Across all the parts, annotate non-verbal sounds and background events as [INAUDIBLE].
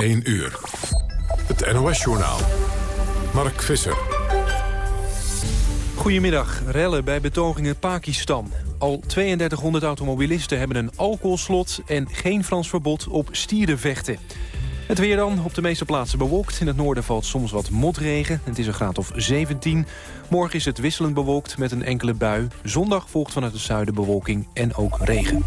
1 uur. Het NOS-journaal. Mark Visser. Goedemiddag. Rellen bij betogingen Pakistan. Al 3200 automobilisten hebben een alcoholslot... en geen Frans verbod op stierenvechten. Het weer dan, op de meeste plaatsen bewolkt. In het noorden valt soms wat motregen. Het is een graad of 17. Morgen is het wisselend bewolkt met een enkele bui. Zondag volgt vanuit het zuiden bewolking en ook regen.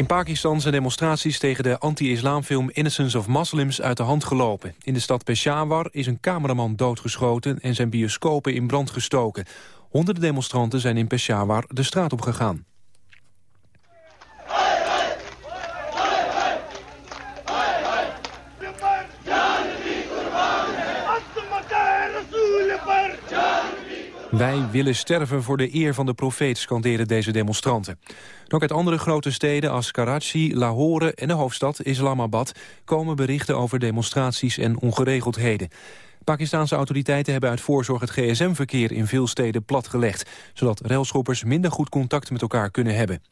In Pakistan zijn demonstraties tegen de anti-islamfilm Innocence of Muslims uit de hand gelopen. In de stad Peshawar is een cameraman doodgeschoten en zijn bioscopen in brand gestoken. Honderden demonstranten zijn in Peshawar de straat op gegaan. Wij willen sterven voor de eer van de profeet, scanderen deze demonstranten. ook uit andere grote steden als Karachi, Lahore en de hoofdstad Islamabad... komen berichten over demonstraties en ongeregeldheden. Pakistanse autoriteiten hebben uit voorzorg het gsm-verkeer in veel steden platgelegd... zodat railschoppers minder goed contact met elkaar kunnen hebben.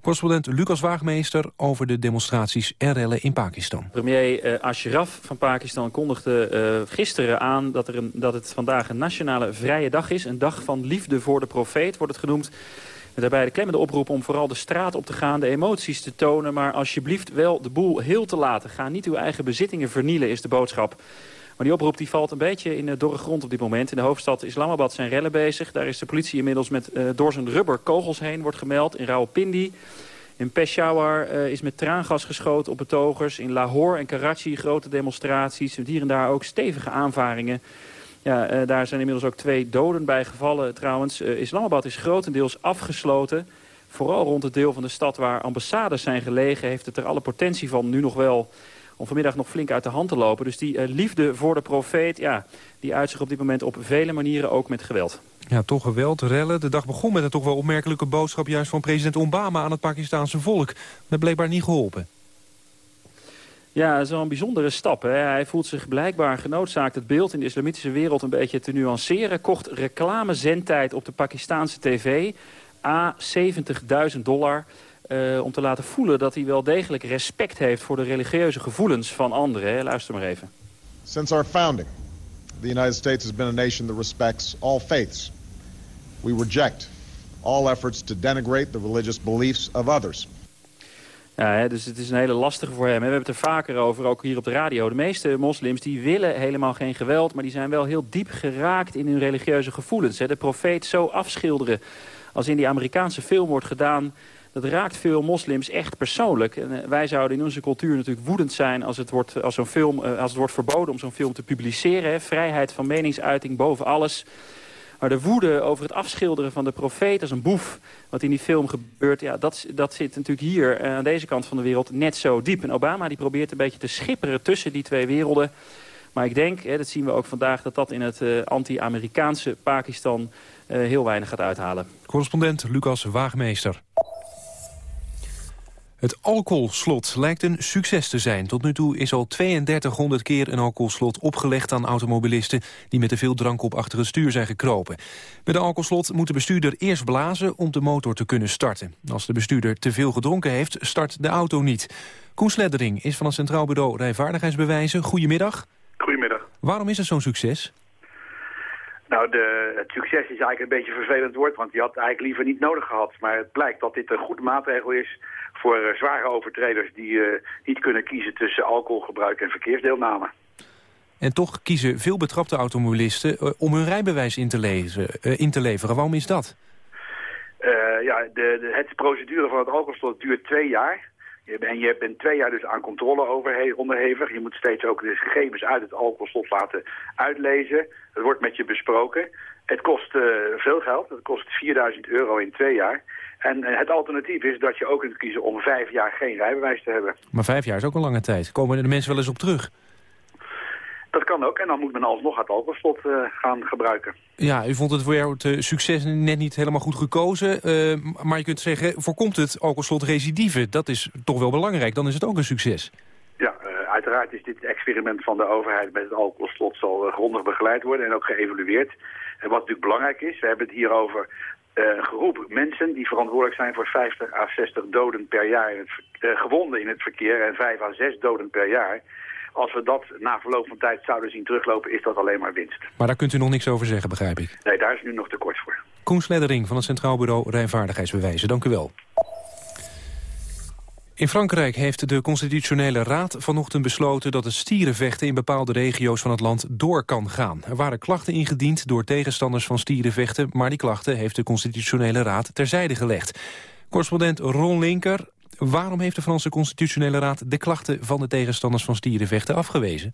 Correspondent Lucas Waagmeester over de demonstraties en rellen in Pakistan. Premier uh, Ashraf van Pakistan kondigde uh, gisteren aan dat, er een, dat het vandaag een nationale vrije dag is. Een dag van liefde voor de profeet wordt het genoemd. Met daarbij de klemmende oproep om vooral de straat op te gaan, de emoties te tonen... maar alsjeblieft wel de boel heel te laten. Ga niet uw eigen bezittingen vernielen, is de boodschap. Maar die oproep die valt een beetje in de dorre grond op dit moment. In de hoofdstad Islamabad zijn rellen bezig. Daar is de politie inmiddels met uh, door zijn rubber kogels heen, wordt gemeld. In Rawalpindi, in Peshawar uh, is met traangas geschoten op betogers. In Lahore en Karachi grote demonstraties. Hier en daar ook stevige aanvaringen. Ja, uh, daar zijn inmiddels ook twee doden bij gevallen trouwens. Islamabad is grotendeels afgesloten. Vooral rond het deel van de stad waar ambassades zijn gelegen... heeft het er alle potentie van nu nog wel om vanmiddag nog flink uit de hand te lopen. Dus die uh, liefde voor de profeet, ja, die uit zich op dit moment op vele manieren ook met geweld. Ja, toch geweld, rellen. De dag begon met een toch wel opmerkelijke boodschap... juist van president Obama aan het Pakistanse volk. Dat blijkbaar niet geholpen. Ja, zo'n bijzondere stap. Hè. Hij voelt zich blijkbaar genoodzaakt het beeld in de islamitische wereld een beetje te nuanceren. Kocht reclamezendtijd op de Pakistanse tv. A, 70.000 dollar. Uh, om te laten voelen dat hij wel degelijk respect heeft voor de religieuze gevoelens van anderen. Luister maar even. Since our founding, the United States has been a nation that respects all faiths. We reject all efforts to denigrate the religious beliefs of others. Ja, hè, dus het is een hele lastige voor hem. We hebben het er vaker over, ook hier op de radio. De meeste moslims die willen helemaal geen geweld... maar die zijn wel heel diep geraakt in hun religieuze gevoelens. Hè. De profeet zo afschilderen als in die Amerikaanse film wordt gedaan dat raakt veel moslims echt persoonlijk. En, uh, wij zouden in onze cultuur natuurlijk woedend zijn als het wordt, als zo'n film, uh, als het wordt verboden om zo'n film te publiceren. Hè. Vrijheid van meningsuiting boven alles. Maar de woede over het afschilderen van de profeet als een boef... wat in die film gebeurt, ja, dat, dat zit natuurlijk hier aan deze kant van de wereld net zo diep. En Obama die probeert een beetje te schipperen tussen die twee werelden. Maar ik denk, hè, dat zien we ook vandaag... dat dat in het anti-Amerikaanse Pakistan heel weinig gaat uithalen. Correspondent Lucas Waagmeester. Het alcoholslot lijkt een succes te zijn. Tot nu toe is al 3200 keer een alcoholslot opgelegd aan automobilisten... die met te veel drank op achter het stuur zijn gekropen. Met een alcoholslot moet de bestuurder eerst blazen om de motor te kunnen starten. Als de bestuurder te veel gedronken heeft, start de auto niet. Koen Sleddering is van het Centraal Bureau Rijvaardigheidsbewijzen. Goedemiddag. Goedemiddag. Waarom is het zo'n succes? Nou, de, het succes is eigenlijk een beetje een vervelend woord, want die had eigenlijk liever niet nodig gehad. Maar het blijkt dat dit een goede maatregel is voor uh, zware overtreders die uh, niet kunnen kiezen tussen alcoholgebruik en verkeersdeelname. En toch kiezen veel betrapte automobilisten uh, om hun rijbewijs in te, lezen, in te leveren. Waarom is dat? ja, de, de, het procedure van het alcoholslot duurt twee jaar. En je bent twee jaar dus aan controle over, onderhevig. Je moet steeds ook de gegevens uit het alcoholslot laten uitlezen. Het wordt met je besproken. Het kost veel geld. Het kost 4000 euro in twee jaar. En het alternatief is dat je ook kunt kiezen om vijf jaar geen rijbewijs te hebben. Maar vijf jaar is ook een lange tijd. Komen de mensen wel eens op terug? Dat kan ook. En dan moet men alsnog het alcoholslot uh, gaan gebruiken. Ja, u vond het voor jou het uh, succes net niet helemaal goed gekozen. Uh, maar je kunt zeggen, voorkomt het alcoholslot recidive? Dat is toch wel belangrijk. Dan is het ook een succes. Ja, uiteraard is dit experiment van de overheid met het alcoholslot zal grondig begeleid worden en ook geëvalueerd. En wat natuurlijk belangrijk is, we hebben het hier over groep mensen die verantwoordelijk zijn voor 50 à 60 doden per jaar, in het, gewonden in het verkeer en 5 à 6 doden per jaar. Als we dat na verloop van tijd zouden zien teruglopen, is dat alleen maar winst. Maar daar kunt u nog niks over zeggen, begrijp ik. Nee, daar is nu nog tekort voor. Koen Sleddering van het Centraal Bureau Rijvaardigheidsbewijzen. Dank u wel. In Frankrijk heeft de Constitutionele Raad vanochtend besloten dat het stierenvechten in bepaalde regio's van het land door kan gaan. Er waren klachten ingediend door tegenstanders van stierenvechten, maar die klachten heeft de Constitutionele Raad terzijde gelegd. Correspondent Ron Linker, waarom heeft de Franse Constitutionele Raad de klachten van de tegenstanders van stierenvechten afgewezen?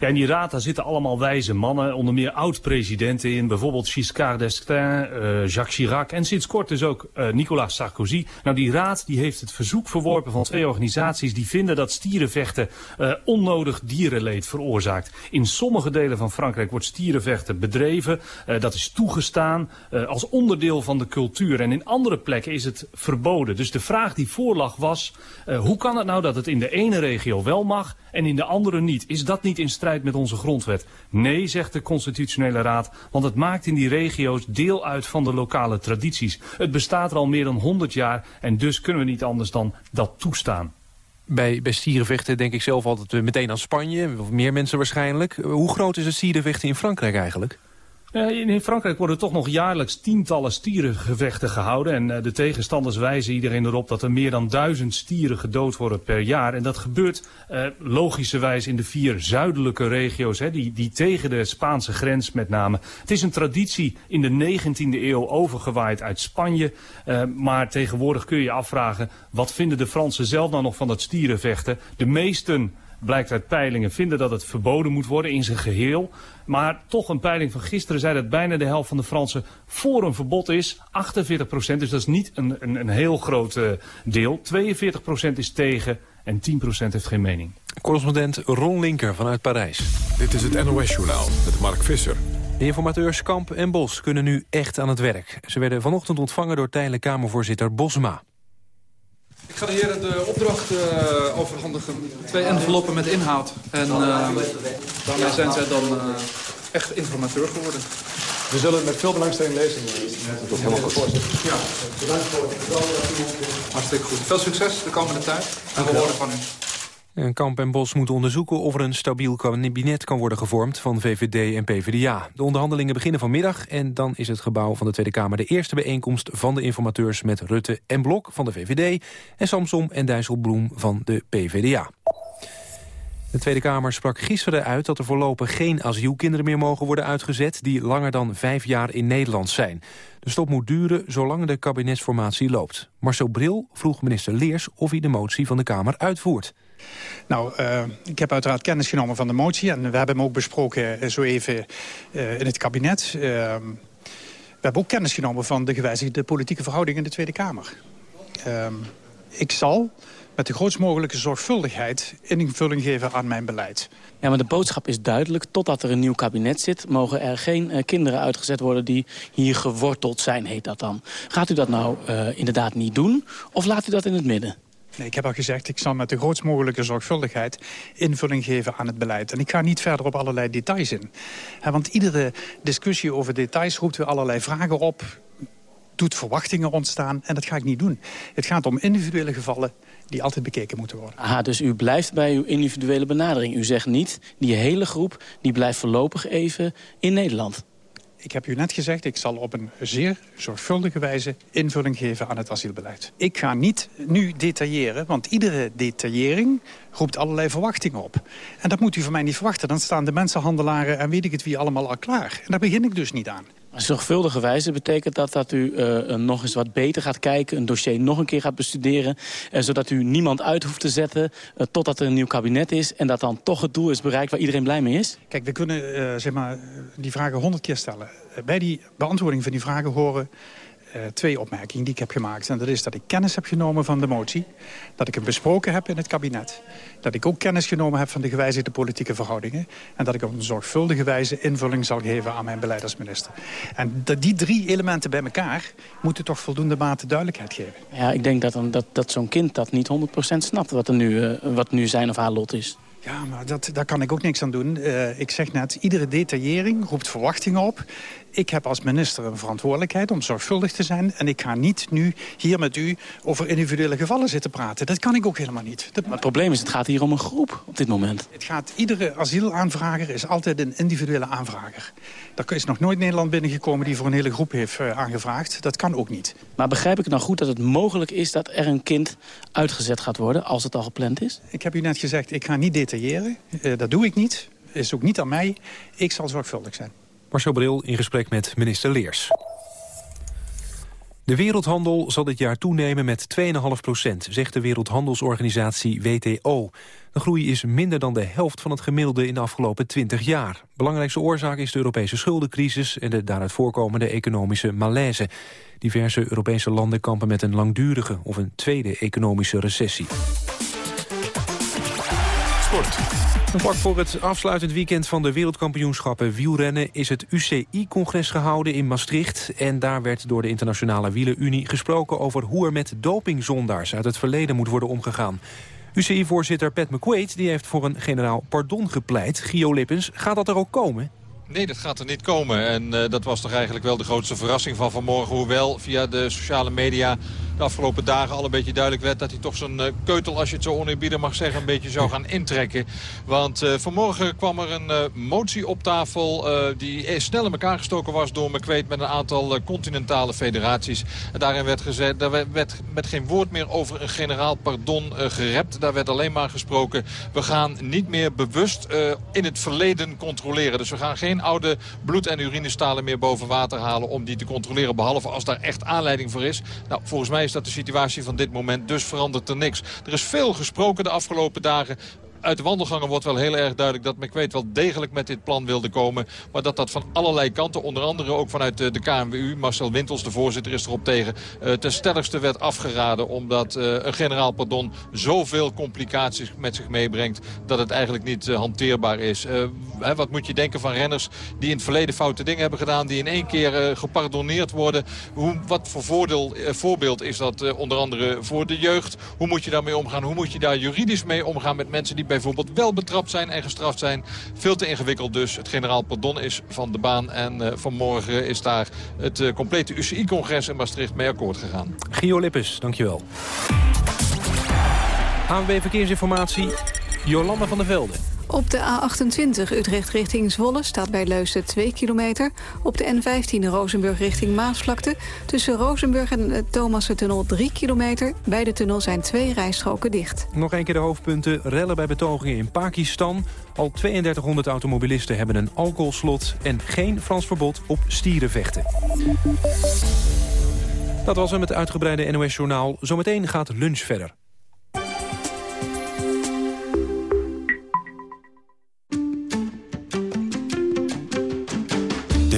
Ja, in die raad daar zitten allemaal wijze mannen, onder meer oud-presidenten in. Bijvoorbeeld Giscard d'Estaing, uh, Jacques Chirac en sinds kort dus ook uh, Nicolas Sarkozy. Nou, die raad die heeft het verzoek verworpen van twee organisaties die vinden dat stierenvechten uh, onnodig dierenleed veroorzaakt. In sommige delen van Frankrijk wordt stierenvechten bedreven. dat is toegestaan als onderdeel van de cultuur. En in andere plekken is het verboden. Dus de vraag die voorlag was, hoe kan het nou dat het in de ene regio wel mag en in de andere niet? Is dat niet in strijd met onze grondwet? Nee, zegt de Constitutionele Raad, want het maakt in die regio's deel uit van de lokale tradities. Het bestaat er al meer dan 100 jaar en dus kunnen we niet anders dan dat toestaan. Bij, bij stierenvechten denk ik zelf altijd meteen aan Spanje, meer mensen waarschijnlijk. Hoe groot is het stierenvechten in Frankrijk eigenlijk? In Frankrijk worden toch nog jaarlijks tientallen stierengevechten gehouden. En eh, de tegenstanders wijzen iedereen erop dat er meer dan duizend stieren gedood worden per jaar. En dat gebeurt eh, logischerwijs in de vier zuidelijke regio's, hè, die, die tegen de Spaanse grens met name. Het is een traditie in de 19e eeuw overgewaaid uit Spanje. Uh, maar tegenwoordig kun je je afvragen, wat vinden de Fransen zelf nou nog van dat stierenvechten? De meesten blijkt uit peilingen, vinden dat het verboden moet worden in zijn geheel. Maar toch een peiling van gisteren zei dat bijna de helft van de Fransen voor een verbod is. 48 procent, dus dat is niet een, een, een heel groot uh, deel. 42 procent is tegen en 10 procent heeft geen mening. Correspondent Ron Linker vanuit Parijs. Dit is het NOS-journaal met Mark Visser. De informateurs Kamp en Bos kunnen nu echt aan het werk. Ze werden vanochtend ontvangen door tijdelijk Kamervoorzitter Bosma. Ik ga de heren de opdracht uh, overhandigen. Twee enveloppen met inhoud. En uh, daarmee zijn zij dan uh, echt informateur geworden. We zullen het met veel belangstelling lezen. Dat is helemaal goed. Ja. Bedankt voor het Hartstikke goed. Veel succes de komende tijd. En we horen van u. En Kamp en Bos moeten onderzoeken of er een stabiel kabinet kan worden gevormd van VVD en PvdA. De onderhandelingen beginnen vanmiddag en dan is het gebouw van de Tweede Kamer de eerste bijeenkomst van de informateurs met Rutte en Blok van de VVD en Samsom en Dijsselbloem van de PvdA. De Tweede Kamer sprak gisteren uit dat er voorlopig geen asielkinderen meer mogen worden uitgezet die langer dan vijf jaar in Nederland zijn. De stop moet duren zolang de kabinetsformatie loopt. Marcel Bril vroeg minister Leers of hij de motie van de Kamer uitvoert. Nou, uh, ik heb uiteraard kennis genomen van de motie... en we hebben hem ook besproken zo even uh, in het kabinet. We hebben ook kennis genomen van de gewijzigde politieke verhoudingen in de Tweede Kamer. ik zal met de grootst mogelijke zorgvuldigheid invulling geven aan mijn beleid. Ja, maar de boodschap is duidelijk. Totdat er een nieuw kabinet zit... mogen er geen kinderen uitgezet worden die hier geworteld zijn, heet dat dan. Gaat u dat nou inderdaad niet doen? Of laat u dat in het midden? Ik heb al gezegd, ik zal met de grootst mogelijke zorgvuldigheid invulling geven aan het beleid. En ik ga niet verder op allerlei details in. Want iedere discussie over details roept weer allerlei vragen op doet verwachtingen ontstaan en dat ga ik niet doen. Het gaat om individuele gevallen die altijd bekeken moeten worden. Aha, dus u blijft bij uw individuele benadering. U zegt niet, die hele groep die blijft voorlopig even in Nederland. Ik heb u net gezegd, ik zal op een zeer zorgvuldige wijze invulling geven aan het asielbeleid. Ik ga niet nu detailleren, want iedere detaillering roept allerlei verwachtingen op. En dat moet u van mij niet verwachten. Dan staan de mensenhandelaren en weet ik het wie allemaal al klaar. En daar begin ik dus niet aan. Zorgvuldige wijze betekent dat dat u uh, nog eens wat beter gaat kijken... een dossier nog een keer gaat bestuderen... Uh, zodat u niemand uit hoeft te zetten uh, totdat er een nieuw kabinet is... en dat dan toch het doel is bereikt waar iedereen blij mee is? Kijk, we kunnen zeg maar, die vragen honderd keer stellen. bij die beantwoording van die vragen horen uh, twee opmerkingen die ik heb gemaakt. En dat is dat ik kennis heb genomen van de motie. Dat ik hem besproken heb in het kabinet. Dat ik ook kennis genomen heb van de gewijzigde politieke verhoudingen. En dat ik op een zorgvuldige wijze invulling zal geven aan mijn beleid als minister. En dat die drie elementen bij elkaar moeten toch voldoende mate duidelijkheid geven. Ja, ik denk dat, dat, dat zo'n kind dat niet 100% snapt wat, er nu, uh, wat nu zijn of haar lot is. Ja, maar dat, daar kan ik ook niks aan doen. Uh, ik zeg net, iedere detaillering roept verwachtingen op... Ik heb als minister een verantwoordelijkheid om zorgvuldig te zijn... en ik ga niet nu hier met u over individuele gevallen zitten praten. Dat kan ik ook helemaal niet. Maar het probleem is, het gaat hier om een groep op dit moment. Het gaat, iedere asielaanvrager is altijd een individuele aanvrager. Er is nog nooit Nederland binnengekomen die voor een hele groep heeft uh, aangevraagd. Dat kan ook niet. Maar begrijp ik nou goed dat het mogelijk is dat er een kind uitgezet gaat worden... als het al gepland is? Ik heb u net gezegd, ik ga niet detailleren. Uh, dat doe ik niet. Is ook niet aan mij. Ik zal zorgvuldig zijn. Marcel Bril in gesprek met minister Leers. De wereldhandel zal dit jaar toenemen met 2,5 procent, zegt de Wereldhandelsorganisatie WTO. De groei is minder dan de helft van het gemiddelde in de afgelopen 20 jaar. Belangrijkste oorzaak is de Europese schuldencrisis en de daaruit voorkomende economische malaise. Diverse Europese landen kampen met een langdurige of een tweede economische recessie. Sport. Vlak voor het afsluitend weekend van de wereldkampioenschappen wielrennen... is het UCI-congres gehouden in Maastricht. En daar werd door de Internationale Wielenunie gesproken... over hoe er met dopingzondaars uit het verleden moet worden omgegaan. UCI-voorzitter Pat McQuaid die heeft voor een generaal pardon gepleit. Gio Lippens, gaat dat er ook komen? Nee, dat gaat er niet komen. En uh, dat was toch eigenlijk wel de grootste verrassing van vanmorgen. Hoewel via de sociale media de afgelopen dagen al een beetje duidelijk werd... dat hij toch zijn uh, keutel, als je het zo oneerbiedig mag zeggen... een beetje zou gaan intrekken. Want uh, vanmorgen kwam er een uh, motie op tafel... die snel in elkaar gestoken was door McQuaid... met een aantal continentale federaties. En daarin werd gezegd, daar werd met geen woord meer over een generaal pardon gerept. Daar werd alleen maar gesproken... we gaan niet meer bewust in het verleden controleren. Dus we gaan geen oude bloed- en urinestalen meer boven water halen... om die te controleren, behalve als daar echt aanleiding voor is. Nou, volgens mij is dat de situatie van dit moment. Dus verandert er niks. Er is veel gesproken de afgelopen dagen uit de wandelgangen wordt wel heel erg duidelijk dat McQuaid wel degelijk met dit plan wilde komen. Maar dat dat van allerlei kanten, onder andere ook vanuit de, KNWU, Marcel Wintels, de voorzitter, is erop tegen, uh, ten stelligste werd afgeraden. Omdat uh, een generaal pardon zoveel complicaties met zich meebrengt dat het eigenlijk niet uh, hanteerbaar is. Wat moet je denken van renners die in het verleden foute dingen hebben gedaan, die in één keer gepardonneerd worden. Hoe, wat voor voordeel, voorbeeld is dat onder andere voor de jeugd? Hoe moet je daarmee omgaan? Hoe moet je daar juridisch mee omgaan met mensen die bijvoorbeeld wel betrapt zijn en gestraft zijn. Veel te ingewikkeld dus. Het generaal pardon is van de baan. En uh, vanmorgen is daar het uh, complete UCI-congres in Maastricht mee akkoord gegaan. Gio Lippes, dankjewel. ANWB Verkeersinformatie, Jolanda van der Velde. Op de A28 Utrecht richting Zwolle staat bij Leusden 2 kilometer. Op de N15 Rozenburg richting Maasvlakte. Tussen Rozenburg en de Thomassentunnel 3 kilometer. Bij de tunnel zijn twee rijstroken dicht. Nog een keer de hoofdpunten. Rellen bij betogingen in Pakistan. Al 3200 automobilisten hebben een alcoholslot. En geen Frans verbod op stierenvechten. Dat was hem het uitgebreide NOS-journaal. Zometeen gaat lunch verder.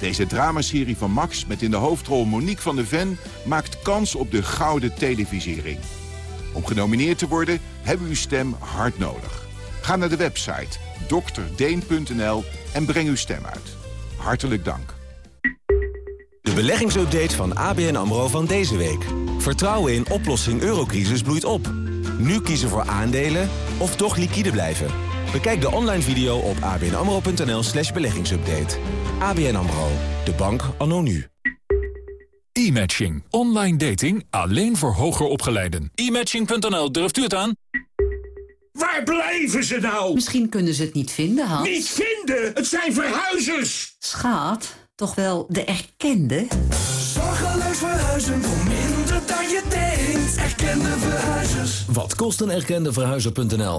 Deze dramaserie van Max met in de hoofdrol Monique van de Ven... maakt kans op de gouden televisiering. Om genomineerd te worden hebben we uw stem hard nodig. Ga naar de website drdeen.nl en breng uw stem uit. Hartelijk dank. De beleggingsupdate van ABN AMRO van deze week. Vertrouwen in oplossing eurocrisis bloeit op. Nu kiezen voor aandelen of toch liquide blijven. Bekijk de online video op abnamro.nl slash beleggingsupdate. ABN AMRO, de bank anno nu. E-matching. Online dating alleen voor hoger opgeleiden. E-matching.nl, durft u het aan? Waar blijven ze nou? Misschien kunnen ze het niet vinden, Hans. Niet vinden? Het zijn verhuizers! Schaat, toch wel de erkende? Zorgeloos verhuizen voor minder dan je denkt. Erkende verhuizers. Wat kost een erkende verhuizer.nl?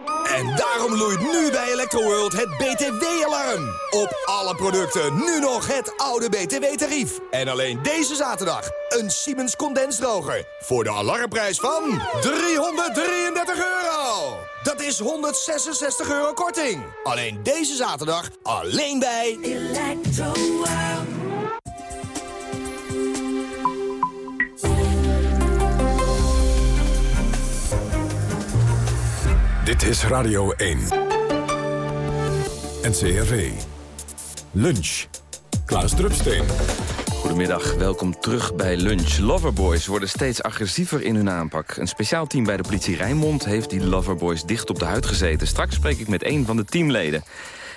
En daarom loeit nu bij Electroworld het BTW-alarm. Op alle producten nu nog het oude BTW-tarief. En alleen deze zaterdag een Siemens condensdroger. Voor de alarmprijs van 333 euro. Dat is 166 euro korting. Alleen deze zaterdag, alleen bij... Electroworld. Dit is Radio 1. NCRV. Lunch. Klaas Drupsteen. Goedemiddag, welkom terug bij Lunch. Loverboys worden steeds agressiever in hun aanpak. Een speciaal team bij de politie Rijnmond heeft die Loverboys dicht op de huid gezeten. Straks spreek ik met een van de teamleden.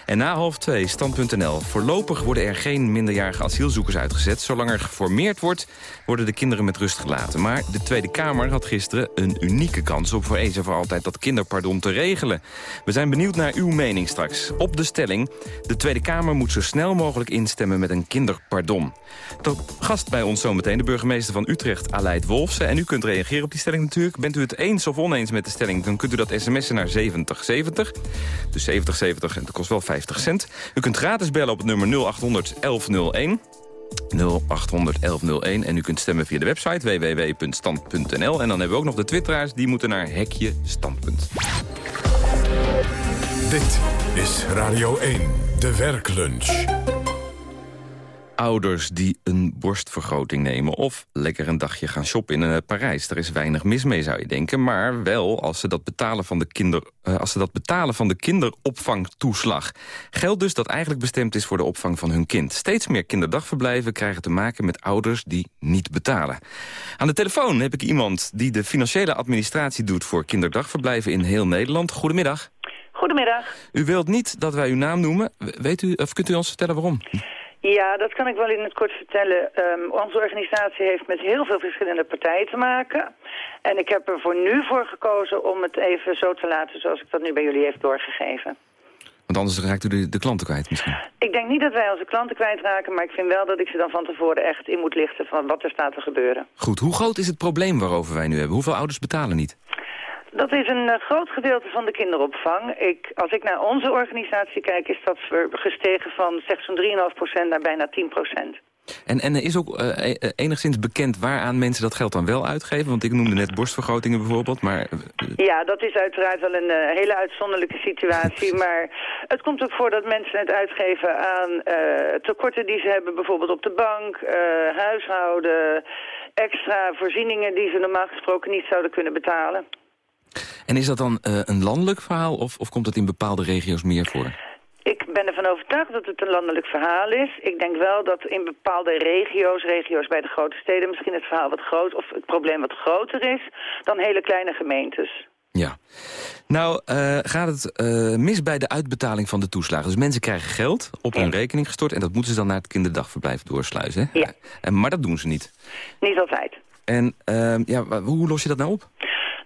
En na half twee, stand.nl. Voorlopig worden er geen minderjarige asielzoekers uitgezet. Zolang er geformeerd wordt, worden de kinderen met rust gelaten. Maar de Tweede Kamer had gisteren een unieke kans... om voor eens en voor altijd dat kinderpardon te regelen. We zijn benieuwd naar uw mening straks. Op de stelling, de Tweede Kamer moet zo snel mogelijk instemmen... met een kinderpardon. Tot gast bij ons zometeen de burgemeester van Utrecht, Aleid Wolfsen. En u kunt reageren op die stelling natuurlijk. Bent u het eens of oneens met de stelling, dan kunt u dat sms'en naar 7070. Dus 7070, en dat kost wel 50 cent. U kunt gratis bellen op het nummer 0800 1101. 0800 1101 en u kunt stemmen via de website www.stand.nl. En dan hebben we ook nog de twitteraars, die moeten naar hekje standpunt. Dit is Radio 1, de werklunch. Ouders die een borstvergroting nemen of lekker een dagje gaan shoppen in uh, Parijs. Er is weinig mis mee, zou je denken. Maar wel als ze dat betalen van de, kinder, uh, als ze dat betalen van de kinderopvangtoeslag. Geld dus dat eigenlijk bestemd is voor de opvang van hun kind. Steeds meer kinderdagverblijven krijgen te maken met ouders die niet betalen. Aan de telefoon heb ik iemand die de financiële administratie doet... voor kinderdagverblijven in heel Nederland. Goedemiddag. Goedemiddag. U wilt niet dat wij uw naam noemen. Weet u, of kunt u ons vertellen waarom? Ja, dat kan ik wel in het kort vertellen. Um, onze organisatie heeft met heel veel verschillende partijen te maken. En ik heb er voor nu voor gekozen om het even zo te laten zoals ik dat nu bij jullie heb doorgegeven. Want anders raakt u de, de klanten kwijt misschien? Ik denk niet dat wij onze klanten kwijtraken, maar ik vind wel dat ik ze dan van tevoren echt in moet lichten van wat er staat te gebeuren. Goed, hoe groot is het probleem waarover wij nu hebben? Hoeveel ouders betalen niet? Dat is een uh, groot gedeelte van de kinderopvang. Ik, als ik naar onze organisatie kijk, is dat gestegen van slechts zo'n 3,5% naar bijna 10%. En, en is ook uh, enigszins bekend waaraan mensen dat geld dan wel uitgeven? Want ik noemde net borstvergrotingen bijvoorbeeld, maar... Ja, dat is uiteraard wel een uh, hele uitzonderlijke situatie. [LAUGHS] maar het komt ook voor dat mensen het uitgeven aan tekorten die ze hebben... bijvoorbeeld op de bank, huishouden, extra voorzieningen... die ze normaal gesproken niet zouden kunnen betalen. En is dat dan uh, een landelijk verhaal of, of komt het in bepaalde regio's meer voor? Ik ben ervan overtuigd dat het een landelijk verhaal is. Ik denk wel dat in bepaalde regio's, regio's bij de grote steden... misschien het verhaal wat groot of het probleem wat groter is... dan hele kleine gemeentes. Ja. Nou, uh, gaat het uh, mis bij de uitbetaling van de toeslagen? Dus mensen krijgen geld op hun rekening gestort... en dat moeten ze dan naar het kinderdagverblijf doorsluizen. Hè? Ja. En, maar dat doen ze niet. Niet altijd. En uh, ja, hoe los je dat nou op?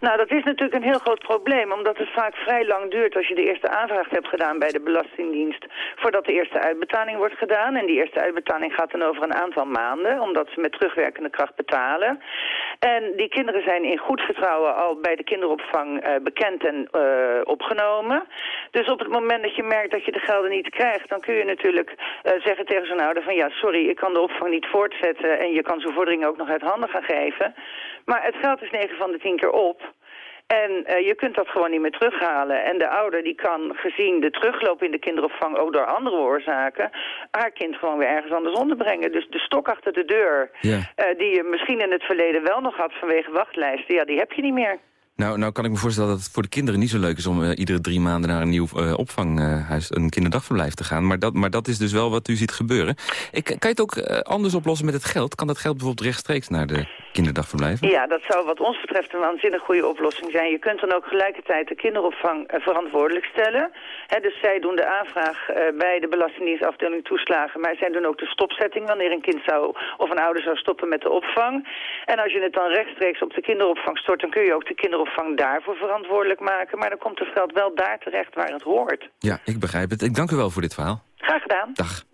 Nou, dat is natuurlijk een heel groot probleem, omdat het vaak vrij lang duurt als je de eerste aanvraag hebt gedaan bij de Belastingdienst, voordat de eerste uitbetaling wordt gedaan. En die eerste uitbetaling gaat dan over een aantal maanden, omdat ze met terugwerkende kracht betalen. En die kinderen zijn in goed vertrouwen al bij de kinderopvang uh, bekend en uh, opgenomen. Dus op het moment dat je merkt dat je de gelden niet krijgt, dan kun je natuurlijk uh, zeggen tegen zo'n ouder van ja, sorry, ik kan de opvang niet voortzetten en je kan zo'n vordering ook nog uit handen gaan geven. Maar het geld is 9 van de 10 keer op. En uh, je kunt dat gewoon niet meer terughalen. En de ouder die kan, gezien de terugloop in de kinderopvang... ook door andere oorzaken, haar kind gewoon weer ergens anders onderbrengen. Dus de stok achter de deur, ja. uh, die je misschien in het verleden wel nog had vanwege wachtlijsten... ja, die heb je niet meer. Nou, nou kan ik me voorstellen dat het voor de kinderen niet zo leuk is... om uh, iedere drie maanden naar een nieuw uh, opvanghuis, een kinderdagverblijf te gaan. Maar dat, maar dat is dus wel wat u ziet gebeuren. Ik, kan je het ook uh, anders oplossen met het geld? Kan dat geld bijvoorbeeld rechtstreeks naar de kinderdagverblijven? Ja, dat zou wat ons betreft een waanzinnig goede oplossing zijn. Je kunt dan ook gelijkertijd de kinderopvang verantwoordelijk stellen. He, dus zij doen de aanvraag bij de Belastingdienstafdeling toeslagen... maar zij doen ook de stopzetting wanneer een kind zou of een ouder zou stoppen met de opvang. En als je het dan rechtstreeks op de kinderopvang stort... dan kun je ook de kinderopvang opvang daarvoor verantwoordelijk maken. Maar dan komt het geld wel daar terecht waar het hoort. Ja, ik begrijp het. Ik dank u wel voor dit verhaal. Graag gedaan. Dag.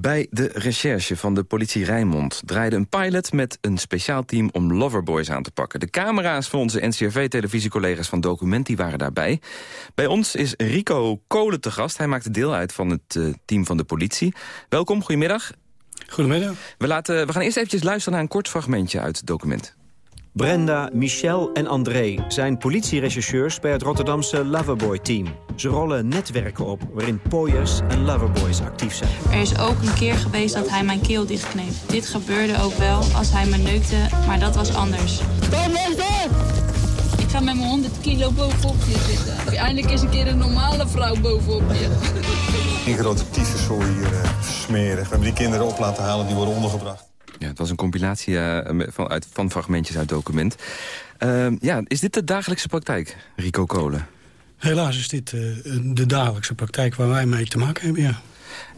Bij de recherche van de politie Rijnmond draaide een pilot met een speciaal team om loverboys aan te pakken. De camera's van onze NCRV-televisiecollega's van Document die waren daarbij. Bij ons is Rico Kolen te gast. Hij maakte deel uit van het uh, team van de politie. Welkom, goedemiddag. Goedemiddag. We, laten, we gaan eerst eventjes luisteren naar een kort fragmentje uit het document. Brenda, Michel en André zijn politierechercheurs bij het Rotterdamse Loverboy-team. Ze rollen netwerken op waarin pooiers en loverboys actief zijn. Er is ook een keer geweest dat hij mijn keel dichtkneep. Dit gebeurde ook wel als hij me neukte, maar dat was anders. Ik ga met mijn 100 kilo bovenop je zitten. Eindelijk is een keer een normale vrouw bovenop je. Een grote tyfuszooi hier, uh, smerig. We hebben die kinderen op laten halen, die worden ondergebracht. Ja, het was een compilatie uh, van, uit, van fragmentjes uit document. Uh, ja, is dit de dagelijkse praktijk, Rico Kolen? Helaas is dit uh, de dagelijkse praktijk waar wij mee te maken hebben, ja.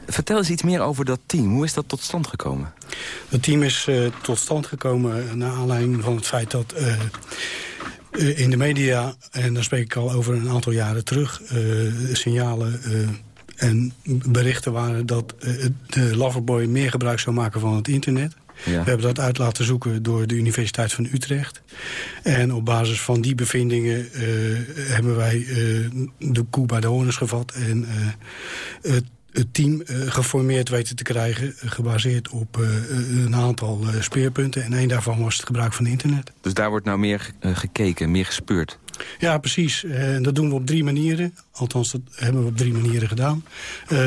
Vertel eens iets meer over dat team. Hoe is dat tot stand gekomen? Het team is uh, tot stand gekomen naar aanleiding van het feit dat... Uh, in de media, en dan spreek ik al over een aantal jaren terug... signalen en berichten waren dat de Loverboy meer gebruik zou maken van het internet. Ja. We hebben dat uit laten zoeken door de Universiteit van Utrecht. En op basis van die bevindingen uh, hebben wij uh, de koe bij de horens gevat... en uh, het, het team geformeerd weten te krijgen... gebaseerd op een aantal speerpunten. En één daarvan was het gebruik van internet. Dus daar wordt nou meer gekeken, meer gespeurd? Ja, precies. En dat doen we op drie manieren. Althans, dat hebben we op drie manieren gedaan. Uh,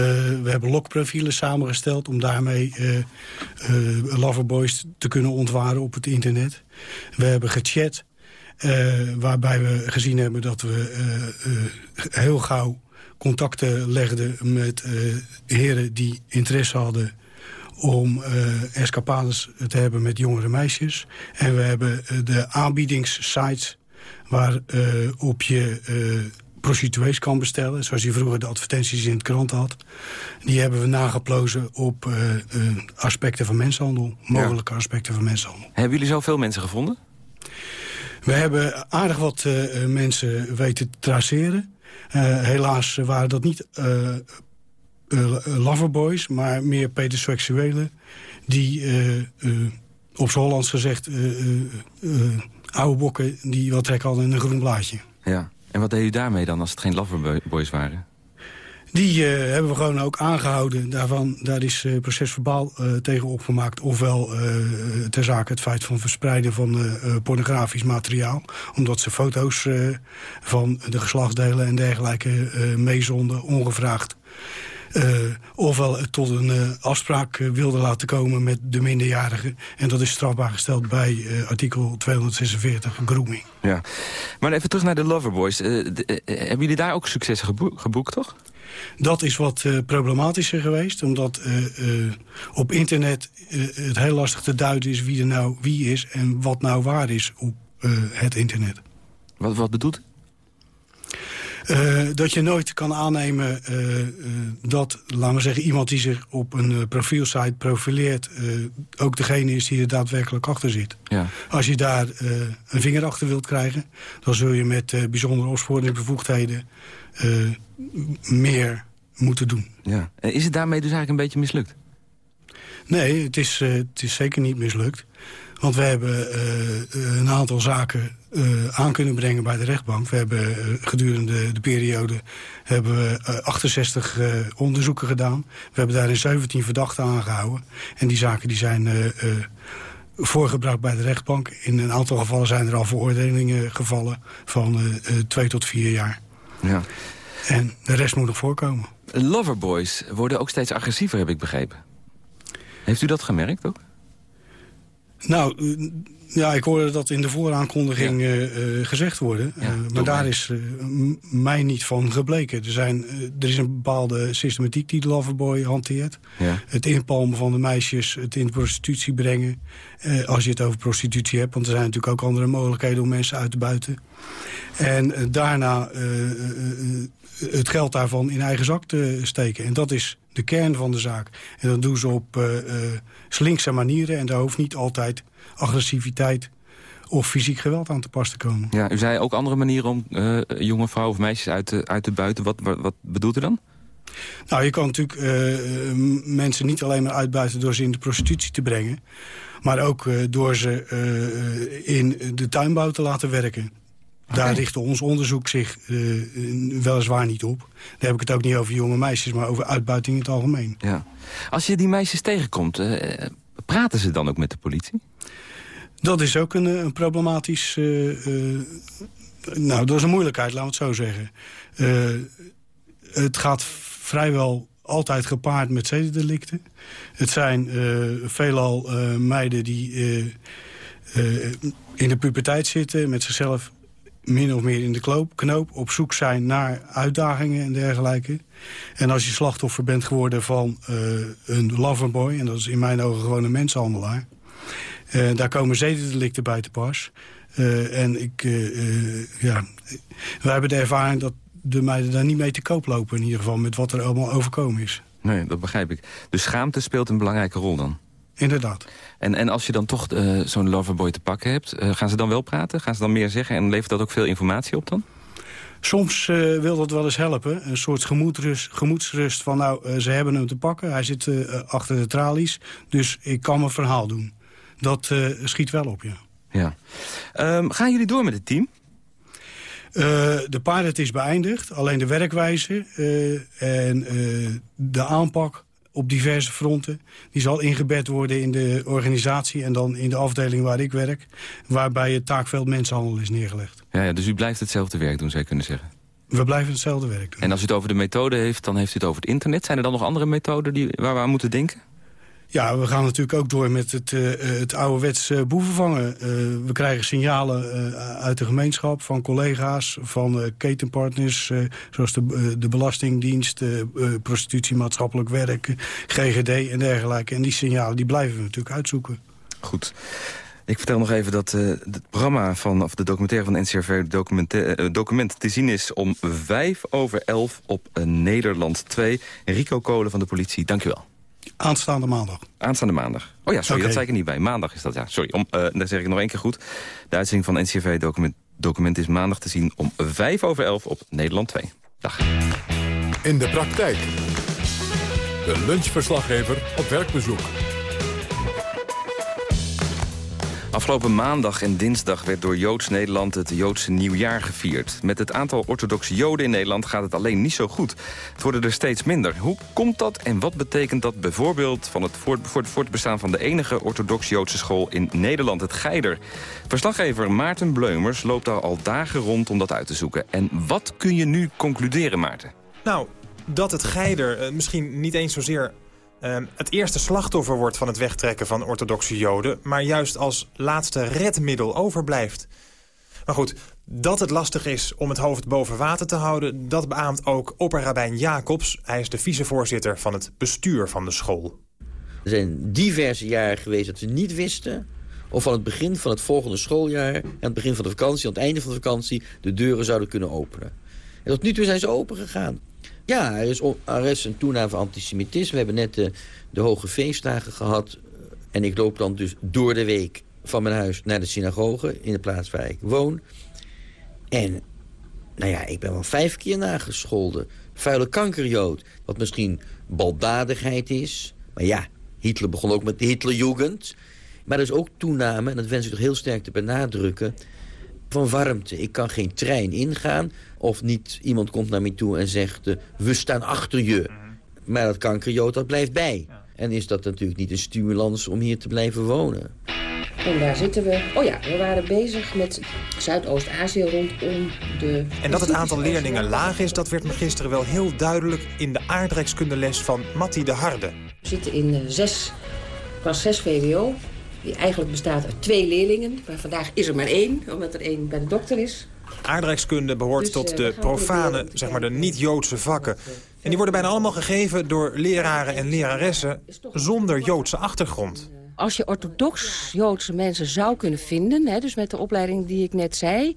we hebben lokprofielen samengesteld om daarmee uh, loverboys te kunnen ontwaren op het internet. We hebben gechat, waarbij we gezien hebben dat we heel gauw contacten legden met heren die interesse hadden om escapades te hebben met jongere meisjes. En we hebben de aanbiedingssites waar uh, op je uh, prostituees kan bestellen. Zoals je vroeger de advertenties in het krant had. Die hebben we nageplozen op uh, aspecten van mensenhandel. Mogelijke ja. aspecten van mensenhandel. Hebben jullie zoveel mensen gevonden? We hebben aardig wat mensen weten te traceren. helaas waren dat niet loverboys, maar meer pedoseksuelen... die op z'n Hollands gezegd oude bokken die wat trek hadden in een groen blaadje. Ja, en wat deed u daarmee dan als het geen loverboys waren? Die uh, hebben we gewoon ook aangehouden. Daarvan, daar is uh, procesverbaal uh, tegen opgemaakt. Ofwel ter zake het feit van verspreiden van pornografisch materiaal. Omdat ze foto's van de geslachtsdelen en dergelijke meezonden, ongevraagd. Uh, ofwel tot een uh, afspraak uh, wilde laten komen met de minderjarigen. En dat is strafbaar gesteld bij artikel 246, grooming. Ja. Maar even terug naar de Loverboys. De, hebben jullie daar ook successen gebo geboekt, toch? Dat is wat problematischer geweest. Omdat op internet het heel lastig te duiden is wie er nou wie is... en wat nou waar is op het internet. Wat, wat bedoelt? Uh, dat je nooit kan aannemen uh, uh, dat, laten we zeggen, iemand die zich op een profielsite profileert... ook degene is die er daadwerkelijk achter zit. Ja. Als je daar een vinger achter wilt krijgen... dan zul je met bijzondere opsporingsbevoegdheden meer moeten doen. Ja. En is het daarmee dus eigenlijk een beetje mislukt? Nee, het is, het is zeker niet mislukt. Want we hebben een aantal zaken uh, aan kunnen brengen bij de rechtbank. We hebben uh, gedurende de periode hebben we 68 onderzoeken gedaan. We hebben daarin 17 verdachten aangehouden. En die zaken die zijn voorgebracht bij de rechtbank. In een aantal gevallen zijn er al veroordelingen gevallen van twee tot vier jaar. Ja. En de rest moet nog voorkomen. Loverboys worden ook steeds agressiever, heb ik begrepen. Heeft u dat gemerkt ook? Nou, ja, ik hoorde dat in de vooraankondiging ja. uh, gezegd worden. Ja, uh, maar daar is uh, mij niet van gebleken. Er, zijn, er is een bepaalde systematiek die de Loverboy hanteert. Ja. Het inpalmen van de meisjes, het in prostitutie brengen. als je het over prostitutie hebt. Want er zijn natuurlijk ook andere mogelijkheden om mensen uit te buiten. En daarna het geld daarvan in eigen zak te steken. En dat is de kern van de zaak. En dat doen ze op uh, uh, slinkse manieren. En daar hoeft niet altijd agressiviteit of fysiek geweld aan te pas te komen. Ja, u zei ook andere manieren om uh, jonge vrouwen of meisjes uit te, uit te buiten. Wat, wat, wat bedoelt u dan? Nou, je kan natuurlijk uh, mensen niet alleen maar uitbuiten door ze in de prostitutie te brengen. Maar ook uh, door ze in de tuinbouw te laten werken. Okay. Daar richt ons onderzoek zich weliswaar niet op. Daar heb ik het ook niet over jonge meisjes, maar over uitbuiting in het algemeen. Ja. Als je die meisjes tegenkomt, praten ze dan ook met de politie? Dat is ook een, een problematisch... nou, dat is een moeilijkheid, laten we het zo zeggen. het gaat vrijwel altijd gepaard met zedendelicten. Het zijn veelal meiden die in de puberteit zitten... met zichzelf min of meer in de kloop, knoop... op zoek zijn naar uitdagingen en dergelijke. En als je slachtoffer bent geworden van een loverboy... en dat is in mijn ogen gewoon een mensenhandelaar... daar komen zedendelicten bij te pas... en ik, ja, wij hebben de ervaring dat de meiden daar niet mee te koop lopen in ieder geval... met wat er allemaal overkomen is. Nee, dat begrijp ik. Dus schaamte speelt een belangrijke rol dan? Inderdaad. En, en als je dan toch uh, zo'n loverboy te pakken hebt... Uh, gaan ze dan wel praten? Gaan ze dan meer zeggen? En levert dat ook veel informatie op dan? Soms uh, wil dat wel eens helpen. Een soort gemoedsrust, gemoedsrust van... nou, ze hebben hem te pakken. Hij zit achter de tralies. Dus ik kan mijn verhaal doen. Dat schiet wel op, ja. ja. Um, gaan jullie door met het team? Uh, de pilot is beëindigd, alleen de werkwijze uh, en uh, de aanpak op diverse fronten... die zal ingebed worden in de organisatie en dan in de afdeling waar ik werk... waarbij het taakveld mensenhandel is neergelegd. Ja, ja, dus u blijft hetzelfde werk doen, zou je kunnen zeggen? We blijven hetzelfde werk doen. En als u het over de methode heeft, dan heeft u het over het internet. Zijn er dan nog andere methoden die, waar we aan moeten denken? Ja, we gaan natuurlijk ook door met het, uh, het ouderwets uh, boevenvangen. Uh, we krijgen signalen uit de gemeenschap van collega's, van ketenpartners... zoals de, de Belastingdienst, prostitutie, maatschappelijk werk, GGD en dergelijke. En die signalen die blijven we natuurlijk uitzoeken. Goed. Ik vertel nog even dat het programma van, of de documentaire van NCRV uh, document te zien is om vijf over elf op Nederland 2. Rico Kolen van de politie, dank u wel. Aanstaande maandag. Aanstaande maandag. Oh ja, sorry, okay. dat zei ik er niet bij. Maandag is dat, ja. Sorry, om, uh, dan zeg ik nog één keer goed. De uitzending van NCV document, document is maandag te zien om 5 over 11 op Nederland 2. Dag. In de praktijk. De lunchverslaggever op werkbezoek. Afgelopen maandag en dinsdag werd door Joods Nederland het Joodse nieuwjaar gevierd. Met het aantal orthodoxe Joden in Nederland gaat het alleen niet zo goed. Het worden er steeds minder. Hoe komt dat en wat betekent dat bijvoorbeeld van het het voortbestaan van de enige orthodox-Joodse school in Nederland, het Geider? Verslaggever Maarten Bleumers loopt daar al dagen rond om dat uit te zoeken. En wat kun je nu concluderen, Maarten? Nou, dat het Geider uh, misschien niet eens zozeer uh, het eerste slachtoffer wordt van het wegtrekken van orthodoxe joden... maar juist als laatste redmiddel overblijft. Maar goed, dat het lastig is om het hoofd boven water te houden... dat beaamt ook opperrabijn Jacobs. Hij is de vicevoorzitter van het bestuur van de school. Er zijn diverse jaren geweest dat we niet wisten... of van het begin van het volgende schooljaar... aan het begin van de vakantie, aan het einde van de vakantie... de deuren zouden kunnen openen. Tot nu toe zijn ze open gegaan. Ja, er is, een toename van antisemitisme. We hebben net de, de hoge feestdagen gehad. En ik loop dan dus door de week van mijn huis naar de synagoge... in de plaats waar ik woon. En, nou ja, ik ben wel vijf keer nagescholden. Vuile kankerjood, wat misschien baldadigheid is. Maar ja, Hitler begon ook met de Hitlerjugend. Maar er is ook toename, en dat wens ik toch heel sterk te benadrukken van warmte. Ik kan geen trein ingaan of niet iemand komt naar me toe en zegt... Uh, we staan achter je. Maar dat kankerjood, dat blijft bij. En is dat natuurlijk niet een stimulans om hier te blijven wonen. En daar zitten we. Oh ja, we waren bezig met Zuidoost-Azië rondom de... En dat het aantal leerlingen laag is, dat werd me gisteren wel heel duidelijk... in de aardrijkskundeles van Matti de Harde. We zitten in uh, zes, klas 6 VWO die eigenlijk bestaat uit twee leerlingen. Maar vandaag is er maar één, omdat er één bij de dokter is. Aardrijkskunde behoort dus, tot de profane, zeg maar de niet-Joodse vakken. En die worden bijna allemaal gegeven door leraren en leraressen zonder Joodse achtergrond. Als je orthodox Joodse mensen zou kunnen vinden, hè, dus met de opleiding die ik net zei...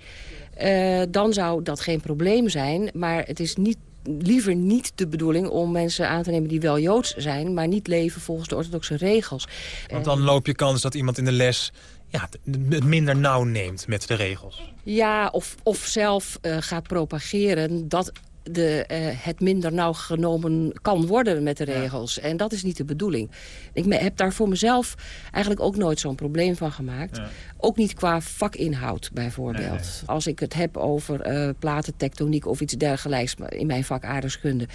Uh, dan zou dat geen probleem zijn, maar het is niet liever niet de bedoeling om mensen aan te nemen die wel Joods zijn... maar niet leven volgens de orthodoxe regels. Want dan loop je kans dat iemand in de les ja, het minder nauw neemt met de regels. Ja, of, of zelf uh, gaat propageren dat de, eh, het minder nauw genomen kan worden met de regels. En dat is niet de bedoeling. Ik heb daar voor mezelf eigenlijk ook nooit zo'n probleem van gemaakt. Ook niet qua vakinhoud bijvoorbeeld. Als ik het heb over eh platentectoniek of iets dergelijks in mijn vak aardrijkskunde...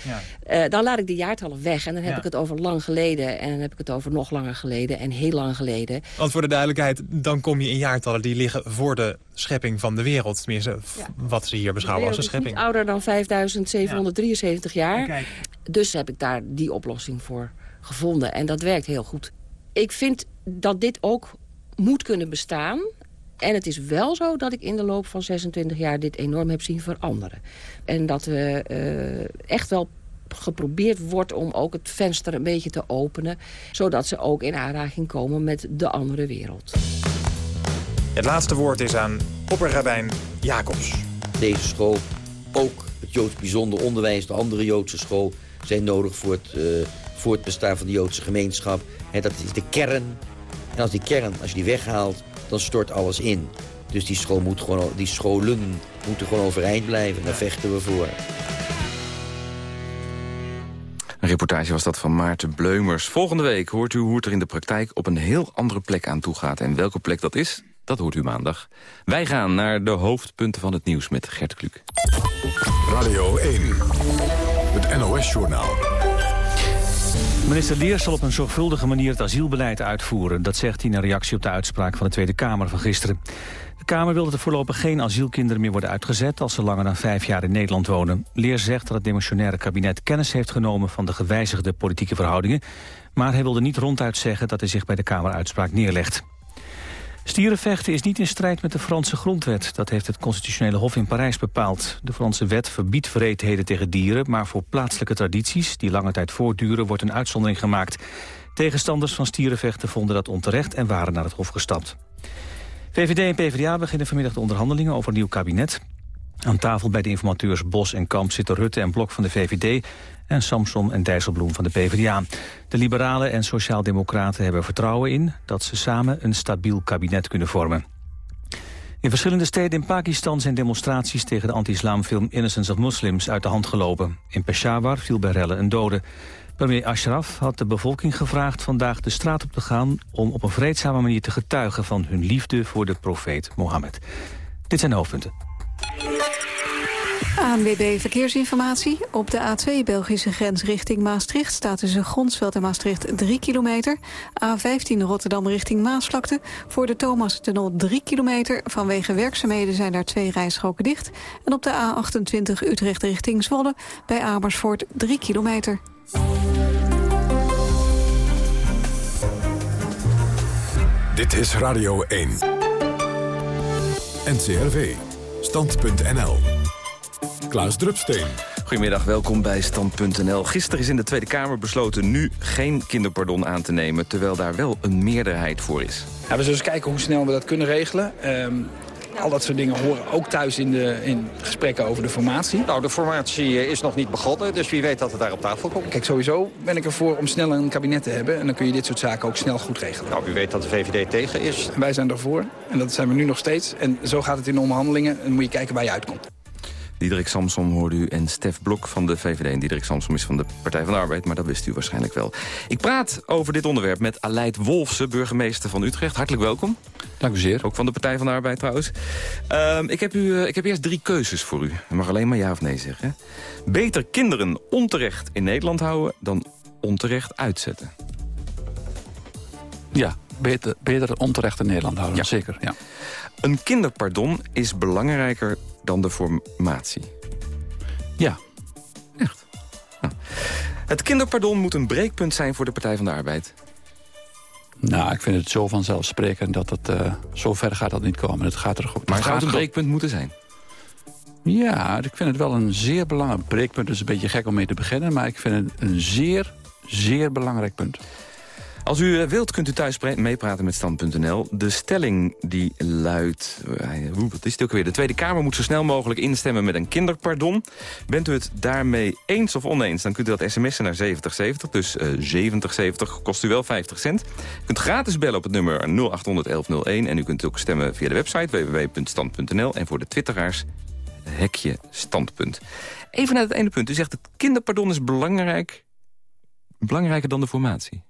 eh, dan laat ik de jaartallen weg. En dan heb Ja. ik het over lang geleden. En dan heb ik het over nog langer geleden en heel lang geleden. Want voor de duidelijkheid, dan kom je in jaartallen die liggen voor de schepping van de wereld. Tenminste, wat ze hier beschouwen als een is schepping. niet ouder dan 5773 jaar. Dus heb ik daar die oplossing voor gevonden. En dat werkt heel goed. Ik vind dat dit ook moet kunnen bestaan. En het is wel zo dat ik in de loop van 26 jaar dit enorm heb zien veranderen. En dat we eh, echt wel geprobeerd wordt om ook het venster een beetje te openen. Zodat ze ook in aanraking komen met de andere wereld. Het laatste woord is aan opperrabijn Jacobs. Deze school, ook het Joods bijzonder onderwijs, de andere Joodse school... zijn nodig voor het eh, voortbestaan van de Joodse gemeenschap. En dat is de kern. En als die kern, als je die weghaalt, dan stort alles in. Dus die, school moet gewoon, die scholen moeten gewoon overeind blijven. Daar vechten we voor. Een reportage was dat van Maarten Bleumers. Volgende week hoort u hoe het er in de praktijk op een heel andere plek aan toe gaat. En welke plek dat is, dat hoort u maandag. Wij gaan naar de hoofdpunten van het nieuws met Gert Kluk. Radio 1, het NOS-journaal. Minister Leers zal op een zorgvuldige manier het asielbeleid uitvoeren. Dat zegt hij in een reactie op de uitspraak van de Tweede Kamer van gisteren. De Kamer wil dat er voorlopig geen asielkinderen meer worden uitgezet... als ze langer dan vijf jaar in Nederland wonen. Leers zegt dat het demissionaire kabinet kennis heeft genomen... van de gewijzigde politieke verhoudingen. Maar hij wilde niet ronduit zeggen dat hij zich bij de Kameruitspraak neerlegt. Stierenvechten is niet in strijd met de Franse grondwet. Dat heeft het constitutionele hof in Parijs bepaald. De Franse wet verbiedt vreedheden tegen dieren... maar voor plaatselijke tradities die lange tijd voortduren... wordt een uitzondering gemaakt. Tegenstanders van stierenvechten vonden dat onterecht... en waren naar het hof gestapt. VVD en PvdA beginnen vanmiddag de onderhandelingen over een nieuw kabinet. Aan tafel bij de informateurs Bos en Kamp zitten Rutte en Blok van de VVD... en Samson en Dijsselbloem van de PvdA. De liberalen en sociaaldemocraten hebben vertrouwen in... dat ze samen een stabiel kabinet kunnen vormen. In verschillende steden in Pakistan zijn demonstraties tegen de anti-islamfilm Innocence of Muslims uit de hand gelopen. In Peshawar viel bij rellen een dode. Premier Ashraf had de bevolking gevraagd vandaag de straat op te gaan... om op een vreedzame manier te getuigen van hun liefde voor de profeet Mohammed. Dit zijn de hoofdpunten. ANWB Verkeersinformatie. Op de A2 Belgische grens richting Maastricht staat tussen Gronsveld en Maastricht 3 kilometer. A15 Rotterdam richting Maasvlakte. Voor de Thomas-tunnel 3 kilometer. Vanwege werkzaamheden zijn daar twee rijstroken dicht. En op de A28 Utrecht richting Zwolle bij Amersfoort 3 kilometer. Dit is Radio 1. NCRV. Stand.nl. Klaas Drupsteen. Goedemiddag, welkom bij Stand.nl. Gisteren is in de Tweede Kamer besloten nu geen kinderpardon aan te nemen... terwijl daar wel een meerderheid voor is. Ja, we zullen eens kijken hoe snel we dat kunnen regelen. Ehm, al dat soort dingen horen ook thuis in de in gesprekken over de formatie. Nou, de formatie eh, is nog niet begonnen, dus wie weet dat het daar op tafel komt. Kijk, sowieso ben ik ervoor om snel een kabinet te hebben. En dan kun je dit soort zaken ook snel goed regelen. Nou, wie weet dat de VVD tegen is. Wij zijn ervoor. En dat zijn we nu nog steeds. En zo gaat het in de onderhandelingen. En dan moet je kijken waar je uitkomt. Diederik Samsom hoorde u en Stef Blok van de VVD. En Diederik Samsom is van de Partij van de Arbeid, maar dat wist u waarschijnlijk wel. Ik praat over dit onderwerp met Aleid Wolfsen, burgemeester van Utrecht. Hartelijk welkom. Dank u zeer. Ook van de Partij van de Arbeid trouwens. Ehm, ik, heb u, eh, ik heb eerst drie keuzes voor u. U mag alleen maar ja of nee zeggen. Beter kinderen onterecht in Nederland houden dan onterecht uitzetten. Ja, beter, beter onterecht in Nederland houden, Ja. zeker. Ja. Een kinderpardon is belangrijker dan de formatie. Ja. Echt? Nou. Het kinderpardon moet een breekpunt zijn voor de Partij van de Arbeid. Nou, ik vind het zo vanzelfsprekend dat het eh, zo ver gaat dat niet komen. Het gaat er goed. Maar het gaat een breekpunt moeten zijn? Ja, ik vind het wel een zeer belangrijk breekpunt. Het is een beetje gek om mee te beginnen, maar ik vind het een zeer, zeer belangrijk punt. Als u eh, wilt, kunt u thuis meepraten met Stand.nl. De stelling die luidt... eh, hoe, wat is het ook weer? De Tweede Kamer moet zo snel mogelijk instemmen met een kinderpardon. Bent u het daarmee eens of oneens, dan kunt u dat sms'en naar 7070. Dus eh 7070 kost u wel 50 cent. U kunt gratis bellen op het nummer 0800 1101. En u kunt ook stemmen via de website www.stand.nl. En voor de twitteraars Hekje Standpunt. Even naar het ene punt. U zegt het kinderpardon is belangrijk, belangrijker dan de formatie.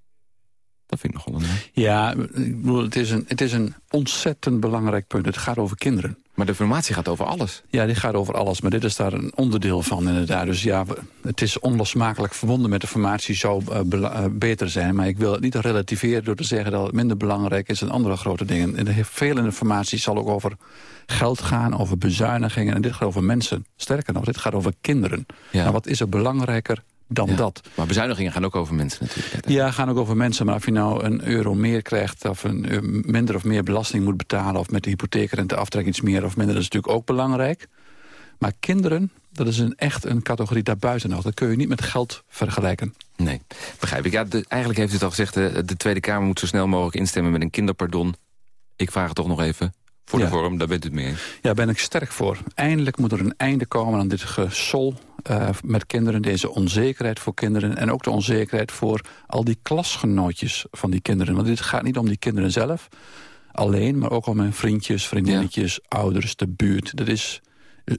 Dat vind ik nogal een... Ja, ik bedoel, het, is een, het is een ontzettend belangrijk punt. Het gaat over kinderen. Maar de formatie gaat over alles. Ja, die gaat over alles, maar dit is daar een onderdeel van inderdaad. Dus ja, het is onlosmakelijk verbonden met de formatie zou uh, uh, beter zijn. Maar ik wil het niet relativeren door te zeggen dat het minder belangrijk is dan andere grote dingen. En de, veel in de formatie zal ook over geld gaan, over bezuinigingen. En dit gaat over mensen. Sterker nog, dit gaat over kinderen. Ja. Nou, wat is er belangrijker dan Ja. dat. Maar bezuinigingen gaan ook over mensen natuurlijk. Ja, gaan ook over mensen. Maar of je nou een euro meer krijgt... of een eu- minder of meer belasting moet betalen... of met de hypotheekrente aftrek iets meer of minder... dat is natuurlijk ook belangrijk. Maar kinderen, dat is een, echt een categorie daarbuiten nog. Dat kun je niet met geld vergelijken. Nee, begrijp ik. Ja, de- eigenlijk heeft u het al gezegd, de, de Tweede Kamer moet zo snel mogelijk instemmen met een kinderpardon. Ik vraag het toch nog even, voor de Ja. vorm, daar bent u het mee eens. Ja, ben ik sterk voor. Eindelijk moet er een einde komen aan dit gesol eh, met kinderen. Deze onzekerheid voor kinderen. En ook de onzekerheid voor al die klasgenootjes van die kinderen. Want dit gaat niet om die kinderen zelf alleen... maar ook om hun vriendjes, vriendinnetjes, ouders, de buurt. Dat is...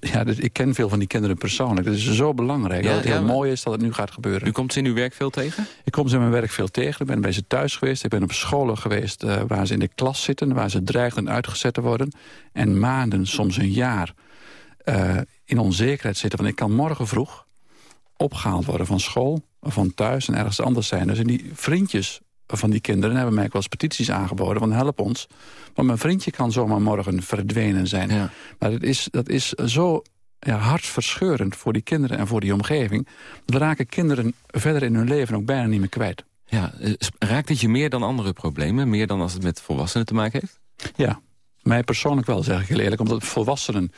Ja, dat- ik ken veel van die kinderen persoonlijk. Dat is zo belangrijk. Ja, dat het heel maar- mooi is dat het nu gaat gebeuren. U komt ze in uw werk veel tegen? Ik kom ze in mijn werk veel tegen. Ik ben bij ze thuis geweest. Ik ben op scholen geweest eh, waar ze in de klas zitten. Waar ze dreigden uitgezet te worden. En maanden, soms een jaar, eh, in onzekerheid zitten. Want ik kan morgen vroeg opgehaald worden van school, of van thuis en ergens anders zijn. Dus en die vriendjes van die kinderen hebben mij ook wel eens petities aangeboden. Van help ons. Want mijn vriendje kan zomaar morgen verdwenen zijn. Maar dat is, dat is zo ja, hartverscheurend voor die kinderen en voor die omgeving. Dan raken kinderen verder in hun leven ook bijna niet meer kwijt. Ja, eh, raakt het je meer dan andere problemen? Meer dan als het met volwassenen te maken heeft? Ja, mij persoonlijk wel, zeg ik heel eerlijk. Omdat volwassenen,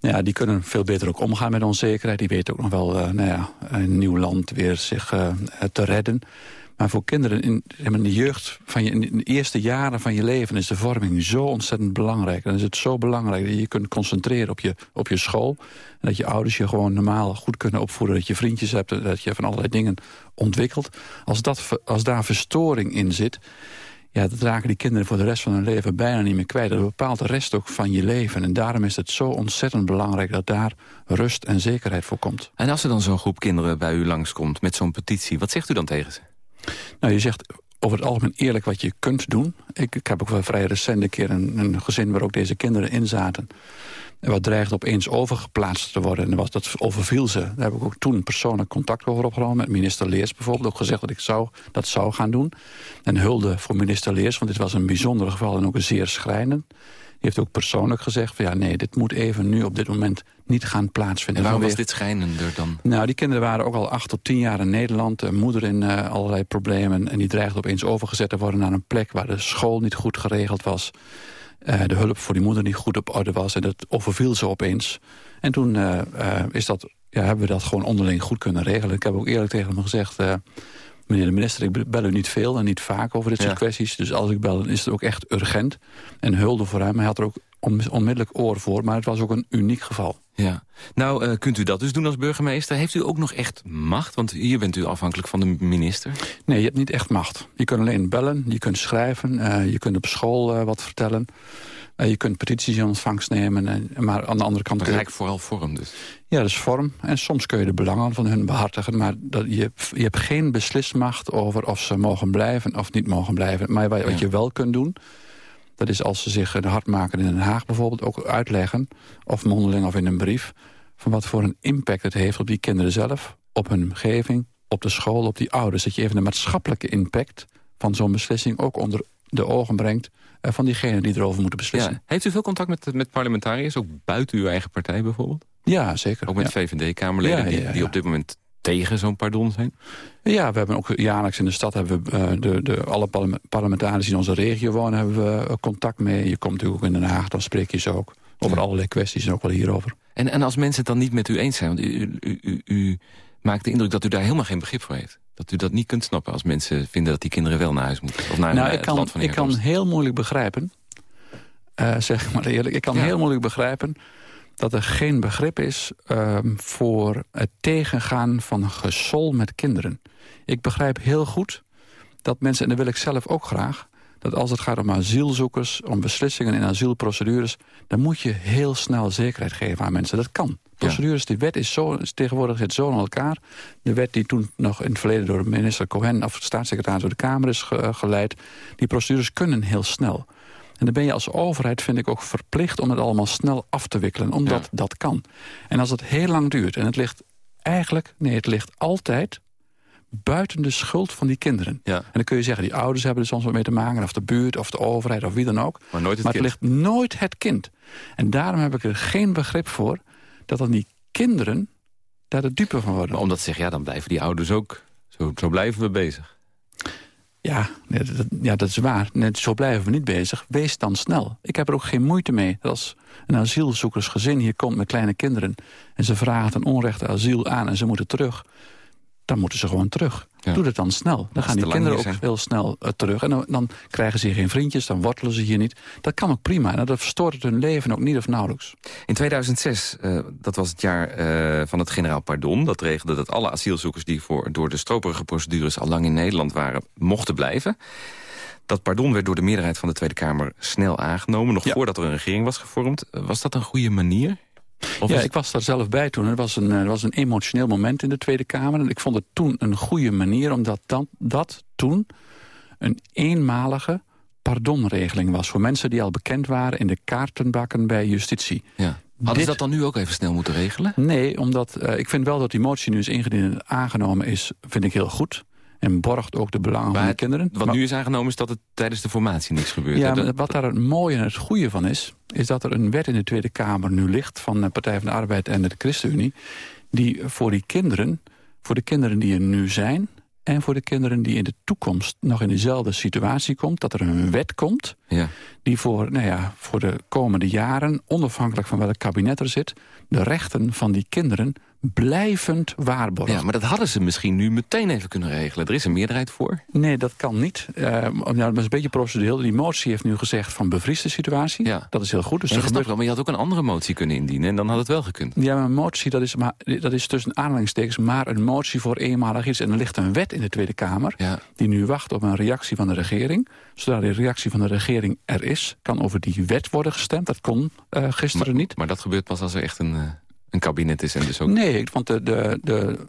ja, die kunnen veel beter ook omgaan met onzekerheid. Die weten ook nog wel, eh, nou ja, een nieuw land weer zich eh, te redden. Maar voor kinderen in, in de jeugd, van je, in de eerste jaren van je leven... is de vorming zo ontzettend belangrijk. Dan is het zo belangrijk dat je je kunt concentreren op je, op je school. En dat je ouders je gewoon normaal goed kunnen opvoeden. Dat je vriendjes hebt dat je van allerlei dingen ontwikkelt. Als, dat, als daar verstoring in zit... Ja, dat raken die kinderen voor de rest van hun leven bijna niet meer kwijt. Dat bepaalt de rest ook van je leven. En daarom is het zo ontzettend belangrijk dat daar rust en zekerheid voor komt. En als er dan zo'n groep kinderen bij u langskomt met zo'n petitie... wat zegt u dan tegen ze? Nou, je zegt over het algemeen eerlijk wat je kunt doen. Ik, ik heb ook wel vrij recent een keer een, een gezin waar ook deze kinderen in zaten. En wat dreigde opeens overgeplaatst te worden. En dat was, dat overviel ze. Daar heb ik ook toen persoonlijk contact over opgenomen. Met minister Leers bijvoorbeeld. Ook gezegd dat ik zou, dat zou gaan doen. En hulde voor minister Leers. Want dit was een bijzonder geval en ook een zeer schrijnend. Die heeft ook persoonlijk gezegd... Van, ja, nee, dit moet even nu op dit moment niet gaan plaatsvinden. En waarom was dit schijnender dan? nou, die kinderen waren ook al acht tot tien jaar in Nederland. Een moeder in eh, allerlei problemen. En die dreigde opeens overgezet te worden naar een plek... waar de school niet goed geregeld was. Eh, de hulp voor die moeder niet goed op orde was. En dat overviel ze opeens. En toen eh, eh, is dat, ja, hebben we dat gewoon onderling goed kunnen regelen. Ik heb ook eerlijk tegen hem gezegd... meneer de minister, ik bel u niet veel en niet vaak over dit soort kwesties. Dus als ik bel, dan is het ook echt urgent. En hulde voor hem. Hij had er ook on- onmiddellijk oor voor. Maar het was ook een uniek geval. Ja. Nou, eh, kunt u dat dus doen als burgemeester? Heeft u ook nog echt macht? Want hier bent u afhankelijk van de minister. Nee, je hebt niet echt macht. Je kunt alleen bellen, je kunt schrijven, eh, je kunt op school eh, wat vertellen. Je kunt petities in ontvangst nemen. En, maar aan de andere kant... Maar eigenlijk vooral vorm dus. Ja, dat is vorm. En soms kun je de belangen van hun behartigen. Maar dat, je, hebt- je hebt geen beslismacht over of ze mogen blijven of niet mogen blijven. Maar wat, wat je wel kunt doen... dat is als ze zich hard maken in Den Haag bijvoorbeeld... ook uitleggen, of mondeling of in een brief... van wat voor een impact het heeft op die kinderen zelf... op hun omgeving, op de school, op die ouders. Dat je even de maatschappelijke impact van zo'n beslissing... ook onder de ogen brengt eh, van diegenen die erover moeten beslissen. Ja. Heeft u veel contact met, met parlementariërs? Ook buiten uw eigen partij bijvoorbeeld? Ja, zeker. Ook met ja. VVD-kamerleden Ja, die op dit moment tegen zo'n pardon zijn? Ja, we hebben ook jaarlijks in de stad hebben we, eh, de, de, alle parleme- parlementariërs die in onze regio wonen, hebben we eh, contact mee. Je komt natuurlijk ook in Den Haag, dan spreek je ze ook over allerlei kwesties en ook wel hierover. En, en als mensen het dan niet met u eens zijn... want u, u, u, u maakt de indruk dat u daar helemaal geen begrip voor heeft. Dat u dat niet kunt snappen als mensen vinden dat die kinderen wel naar huis moeten. Of naar, nou, ik kan, ik kan heel moeilijk begrijpen, eh, [LAUGHS] zeg ik maar eerlijk, ik kan Ja. heel moeilijk begrijpen dat er geen begrip is ehm, voor het tegengaan van gesol met kinderen. Ik begrijp heel goed dat mensen, en dat wil ik zelf ook graag... dat als het gaat om asielzoekers... om beslissingen in asielprocedures... dan moet je heel snel zekerheid geven aan mensen. Dat kan. Procedures, die wet is, zo, tegenwoordig zit zo aan elkaar. De wet die toen nog in het verleden door minister Cohen... of staatssecretaris door de Kamer is ge- geleid... die procedures kunnen heel snel. En dan ben je als overheid, vind ik, ook verplicht... om het allemaal snel af te wikkelen, omdat dat kan. En als het heel lang duurt en het ligt eigenlijk... nee, het ligt altijd buiten de schuld van die kinderen. En dan kun je zeggen, die ouders hebben er soms wat mee te maken... of de buurt, of de overheid, of wie dan ook. Maar nooit het kind. ligt nooit het kind. En daarom heb ik er geen begrip voor... dat dan die kinderen daar de dupe van worden. Maar omdat ze zeggen, ja, dan blijven die ouders ook... Zo, zo blijven we bezig. Ja, dat, ja, dat is waar. Net zo blijven we niet bezig. Wees dan snel. Ik heb er ook geen moeite mee. Als een asielzoekersgezin hier komt met kleine kinderen... en ze vragen een onrechte asiel aan en ze moeten terug... dan moeten ze gewoon terug. Doe dat dan snel. Dan gaan die kinderen ook zijn. heel snel eh, terug. En dan, dan krijgen ze hier geen vriendjes, dan wortelen ze hier niet. Dat kan ook prima. En dat verstoort het hun leven ook niet of nauwelijks. In 2006, eh, dat was het jaar eh, van het generaal pardon... dat regelde dat alle asielzoekers die voor, door de stroperige procedures... al lang in Nederland waren, mochten blijven. Dat pardon werd door de meerderheid van de Tweede Kamer snel aangenomen... nog voordat er een regering was gevormd. Was dat een goede manier? Of ja, ik was daar zelf bij toen. Het was, een, eh, het was een emotioneel moment in de Tweede Kamer. En ik vond het toen een goede manier, omdat dat, dat toen een eenmalige pardonregeling was... voor mensen die al bekend waren in de kaartenbakken bij justitie. Ja. Hadden ze dat dan nu ook even snel moeten regelen? Nee, omdat eh, ik vind wel dat die motie nu is ingediend en aangenomen is... vind ik heel goed. En borgt ook de belangen van de kinderen. Wat Maar- nu is aangenomen is dat het tijdens de formatie niks gebeurt. ja, maar wat daar het mooie en het goede van is... is dat er een wet in de Tweede Kamer nu ligt... van de Partij van de Arbeid en de ChristenUnie... die voor die kinderen, voor de kinderen die er nu zijn... en voor de kinderen die in de toekomst nog in dezelfde situatie komt... dat er een wet komt Ja. die voor, nou ja, voor de komende jaren... onafhankelijk van welk kabinet er zit... de rechten van die kinderen blijvend waarborgt. Ja, maar dat hadden ze misschien nu meteen even kunnen regelen. Er is een meerderheid voor. Nee, dat kan niet. Eh, nou, dat is een beetje procedureel. Die motie heeft nu gezegd van bevries de situatie. Ja. Dat is heel goed. Dus Ja, er dat gebeurt wel, maar je had ook een andere motie kunnen indienen... en dan had het wel gekund. Ja, maar een motie, dat is, maar, dat is tussen aanhalingstekens maar een motie voor eenmalig iets. En er ligt een wet in de Tweede Kamer die nu wacht op een reactie van de regering. Zodra die reactie van de regering er is, kan over die wet worden gestemd. Dat kon eh, gisteren maar, niet. Maar dat gebeurt pas als er echt een, eh, een kabinet is en dus ook... Nee, want de, de,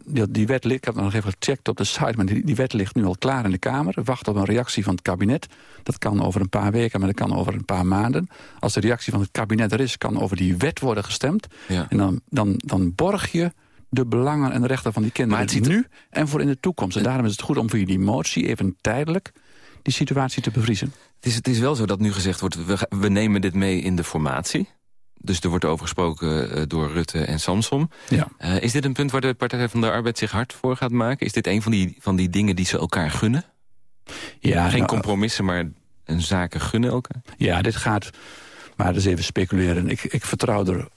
de, die, wet ligt, ik heb nog even gecheckt op de site... maar die, die wet ligt nu al klaar in de Kamer. Wacht op een reactie van het kabinet. Dat kan over een paar weken, maar dat kan over een paar maanden. Als de reactie van het kabinet er is, kan over die wet worden gestemd. Ja. En dan, dan, dan borg je de belangen en de rechten van die kinderen Maar het ziet nu en voor in de toekomst. En daarom is het goed om via die motie even tijdelijk die situatie te bevriezen. Het is, het is wel zo dat nu gezegd wordt, we, we nemen dit mee in de formatie. Dus er wordt over gesproken eh, door Rutte en Samsom. Ja. Eh, is dit een punt waar de Partij van de Arbeid zich hard voor gaat maken? Is dit een van die, van die dingen die ze elkaar gunnen? Ja, Geen nou, compromissen, maar een zaken gunnen elkaar? Ja, dit gaat... Maar dat is even speculeren. Ik, ik vertrouw er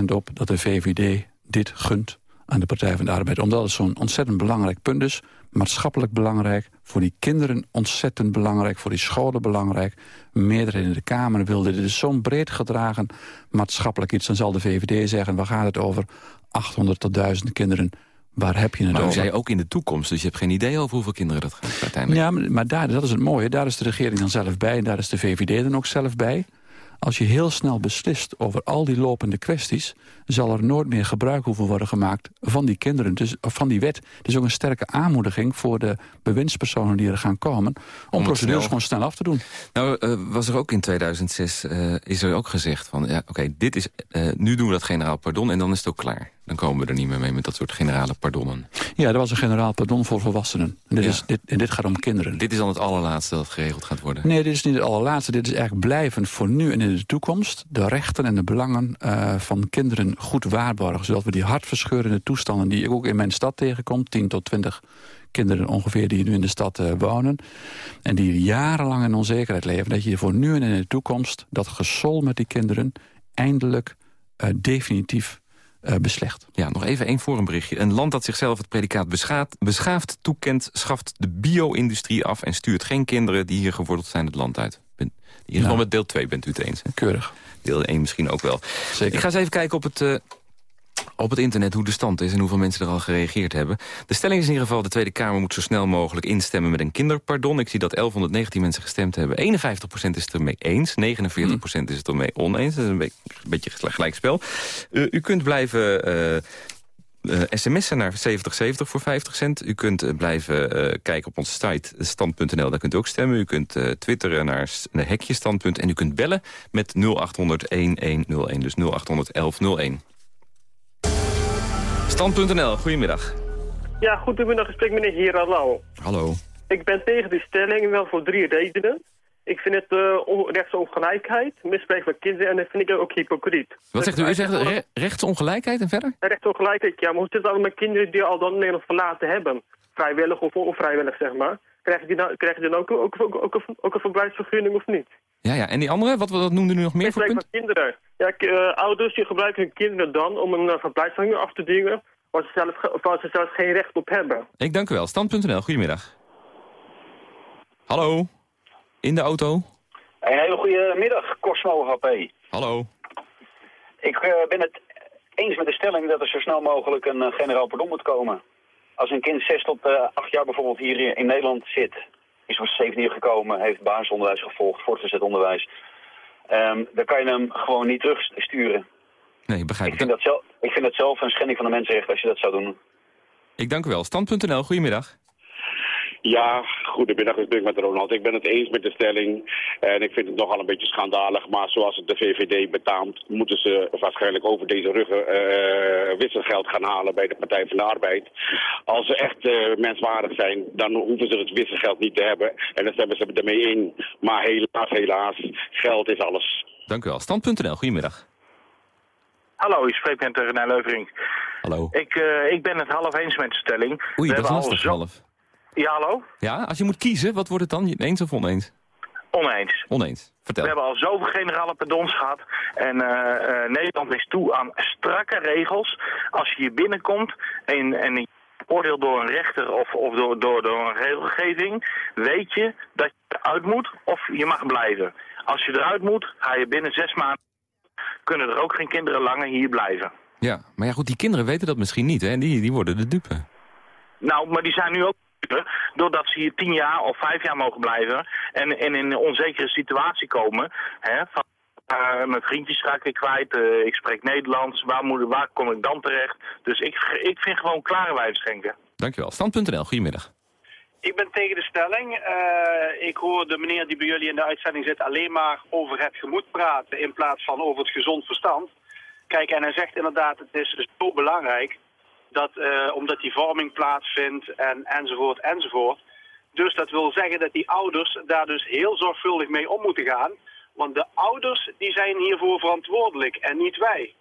100% op dat de VVD dit gunt aan de Partij van de Arbeid. Omdat het zo'n ontzettend belangrijk punt is. Maatschappelijk belangrijk. Voor die kinderen ontzettend belangrijk. Voor die scholen belangrijk. Meerderheid in de Kamer wilde. Dit is zo'n breed gedragen maatschappelijk iets. Dan zal de VVD zeggen, waar gaat het over? 800 tot 1000 kinderen. Waar heb je het Maar over? zei ook in de toekomst, dus je hebt geen idee over hoeveel kinderen dat gaat uiteindelijk. Ja, maar maar daar, dat is het mooie. Daar is de regering dan zelf bij en daar is de VVD dan ook zelf bij. Als je heel snel beslist over al die lopende kwesties... zal er nooit meer gebruik hoeven worden gemaakt van die kinderen, dus, van die wet. Het is ook een sterke aanmoediging voor de bewindspersonen die er gaan komen... om, het procedures gewoon snel af te doen. Nou, eh, was er ook in 2006, eh, is er ook gezegd van... ja, oké, dit is, eh, nu doen we dat generaal pardon en dan is het ook klaar. Dan komen we er niet meer mee met dat soort generale pardonnen. Ja, er was een generaal pardon voor volwassenen. En dit, Ja. is, dit, en dit gaat om kinderen. Dit is dan het allerlaatste dat geregeld gaat worden. Nee, dit is niet het allerlaatste. Dit is eigenlijk blijvend voor nu en in de toekomst... de rechten en de belangen eh, van kinderen goed waarborgen. Zodat we die hartverscheurende toestanden die ik ook in mijn stad tegenkom... 10 tot 20 kinderen ongeveer die nu in de stad eh, wonen... en die jarenlang in onzekerheid leven... dat je voor nu en in de toekomst dat gesol met die kinderen... eindelijk eh, definitief beslecht. Ja, nog even één forumberichtje. Een land dat zichzelf het predicaat beschaafd, beschaafd toekent... schaft de bio-industrie af en stuurt geen kinderen... die hier geworteld zijn het land uit. Ben, in ieder geval met deel 2 bent u het eens. Hè? Keurig. Deel 1 misschien ook wel. Zeker. Ik ga eens even kijken op het, eh, op het internet hoe de stand is en hoeveel mensen er al gereageerd hebben. De stelling is in ieder geval, de Tweede Kamer moet zo snel mogelijk instemmen met een kinderpardon. Ik zie dat 1119 mensen gestemd hebben. 51% is het ermee eens, 49% is het ermee oneens. Dat is een, beetje, een beetje gelijk spel. Uh, u kunt blijven... Uh, uh, sms'en naar 7070 voor 50 cent. U kunt uh, blijven uh, kijken op onze site stand.nl, daar kunt u ook stemmen. U kunt twitteren naar de hekje standpunt en u kunt bellen met 0800 1101, dus 0800 1101. Stand.nl, goedemiddag. Ja, goedemiddag, ik spreek meneer Hieralal. Hallo. Ik ben tegen die stelling wel voor drie redenen. Ik vind het uh, rechtsongelijkheid, misbruik van kinderen en dat vind ik ook hypocriet. Wat zegt u? U zegt re rechtsongelijkheid en verder? Rechtsongelijkheid, ja. Maar hoe zit het dan met kinderen die al dan Nederland verlaten hebben? Vrijwillig of onvrijwillig, zeg maar. Krijgen die dan, krijgen die dan ook, ook, ook, ook, een, ook een verblijfsvergunning of niet? Ja, ja. En die andere? Wat, wat noemde u nog meer voor punt? kinderen. Ja, uh, ouders die gebruiken hun kinderen dan om een uh, verblijfsvergunning af te dingen... waar ze, zelf, waar ze zelf geen recht op hebben. Ik dank u wel. Stand.nl, goedemiddag. Hallo. In de auto? Een hele goede middag, Cosmo HP. Hallo. Ik uh, ben het eens met de stelling dat er zo snel mogelijk een uh, generaal pardon moet komen. Als een kind 6 tot uh, 8 jaar bijvoorbeeld hier in Nederland zit, is voor 17 jaar gekomen, heeft basisonderwijs gevolgd, voortgezet onderwijs, um, dan kan je hem gewoon niet terugsturen. Nee, begrijp ik. Vind dat zelf, ik vind dat zelf een schending van de mensenrechten als je dat zou doen. Ik dank u wel. Stand.nl, goedemiddag. Ja, goedemiddag, ik ben met Ronald. Ik ben het eens met de stelling en ik vind het nogal een beetje schandalig. Maar zoals het de VVD betaamt, moeten ze waarschijnlijk over deze ruggen uh, wisselgeld gaan halen bij de Partij van de Arbeid. Als ze echt uh, menswaardig zijn, dan hoeven ze het wisselgeld niet te hebben. En dan stemmen ze ermee in. Maar helaas, helaas, geld is alles. Dank u wel. Stand.nl, goedemiddag. Hallo, ik spreek met René Leuvering. Hallo. Ik, uh, ik ben het half eens met de stelling. Oei, dat is lastig, zo... half. Ja, hallo? Ja, als je moet kiezen, wat wordt het dan? Eens of oneens? Oneens. Oneens. Vertel. We hebben al zoveel generale pardons gehad. En uh, uh, Nederland is toe aan strakke regels. Als je hier binnenkomt en, en je oordeelt door een rechter of, of door, door, door een regelgeving... weet je dat je eruit moet of je mag blijven. Als je eruit moet, ga je binnen zes maanden... kunnen er ook geen kinderen langer hier blijven. Ja, maar ja goed, die kinderen weten dat misschien niet, hè? Die, die worden de dupe. Nou, maar die zijn nu ook doordat ze hier tien jaar of vijf jaar mogen blijven en, en in een onzekere situatie komen. Hè, van, uh, mijn vriendjes raak ik kwijt, uh, ik spreek Nederlands, waar, moet, waar kom ik dan terecht? Dus ik, ik vind gewoon klare wijn schenken. Dankjewel. Stand.nl, goedemiddag. Ik ben tegen de stelling. Uh, ik hoor de meneer die bij jullie in de uitzending zit alleen maar over het gemoed praten in plaats van over het gezond verstand. Kijk, en hij zegt inderdaad, het is dus zo belangrijk dat, uh, omdat die vorming plaatsvindt en, enzovoort enzovoort. Dus dat wil zeggen dat die ouders daar dus heel zorgvuldig mee om moeten gaan. Want de ouders die zijn hiervoor verantwoordelijk en niet wij.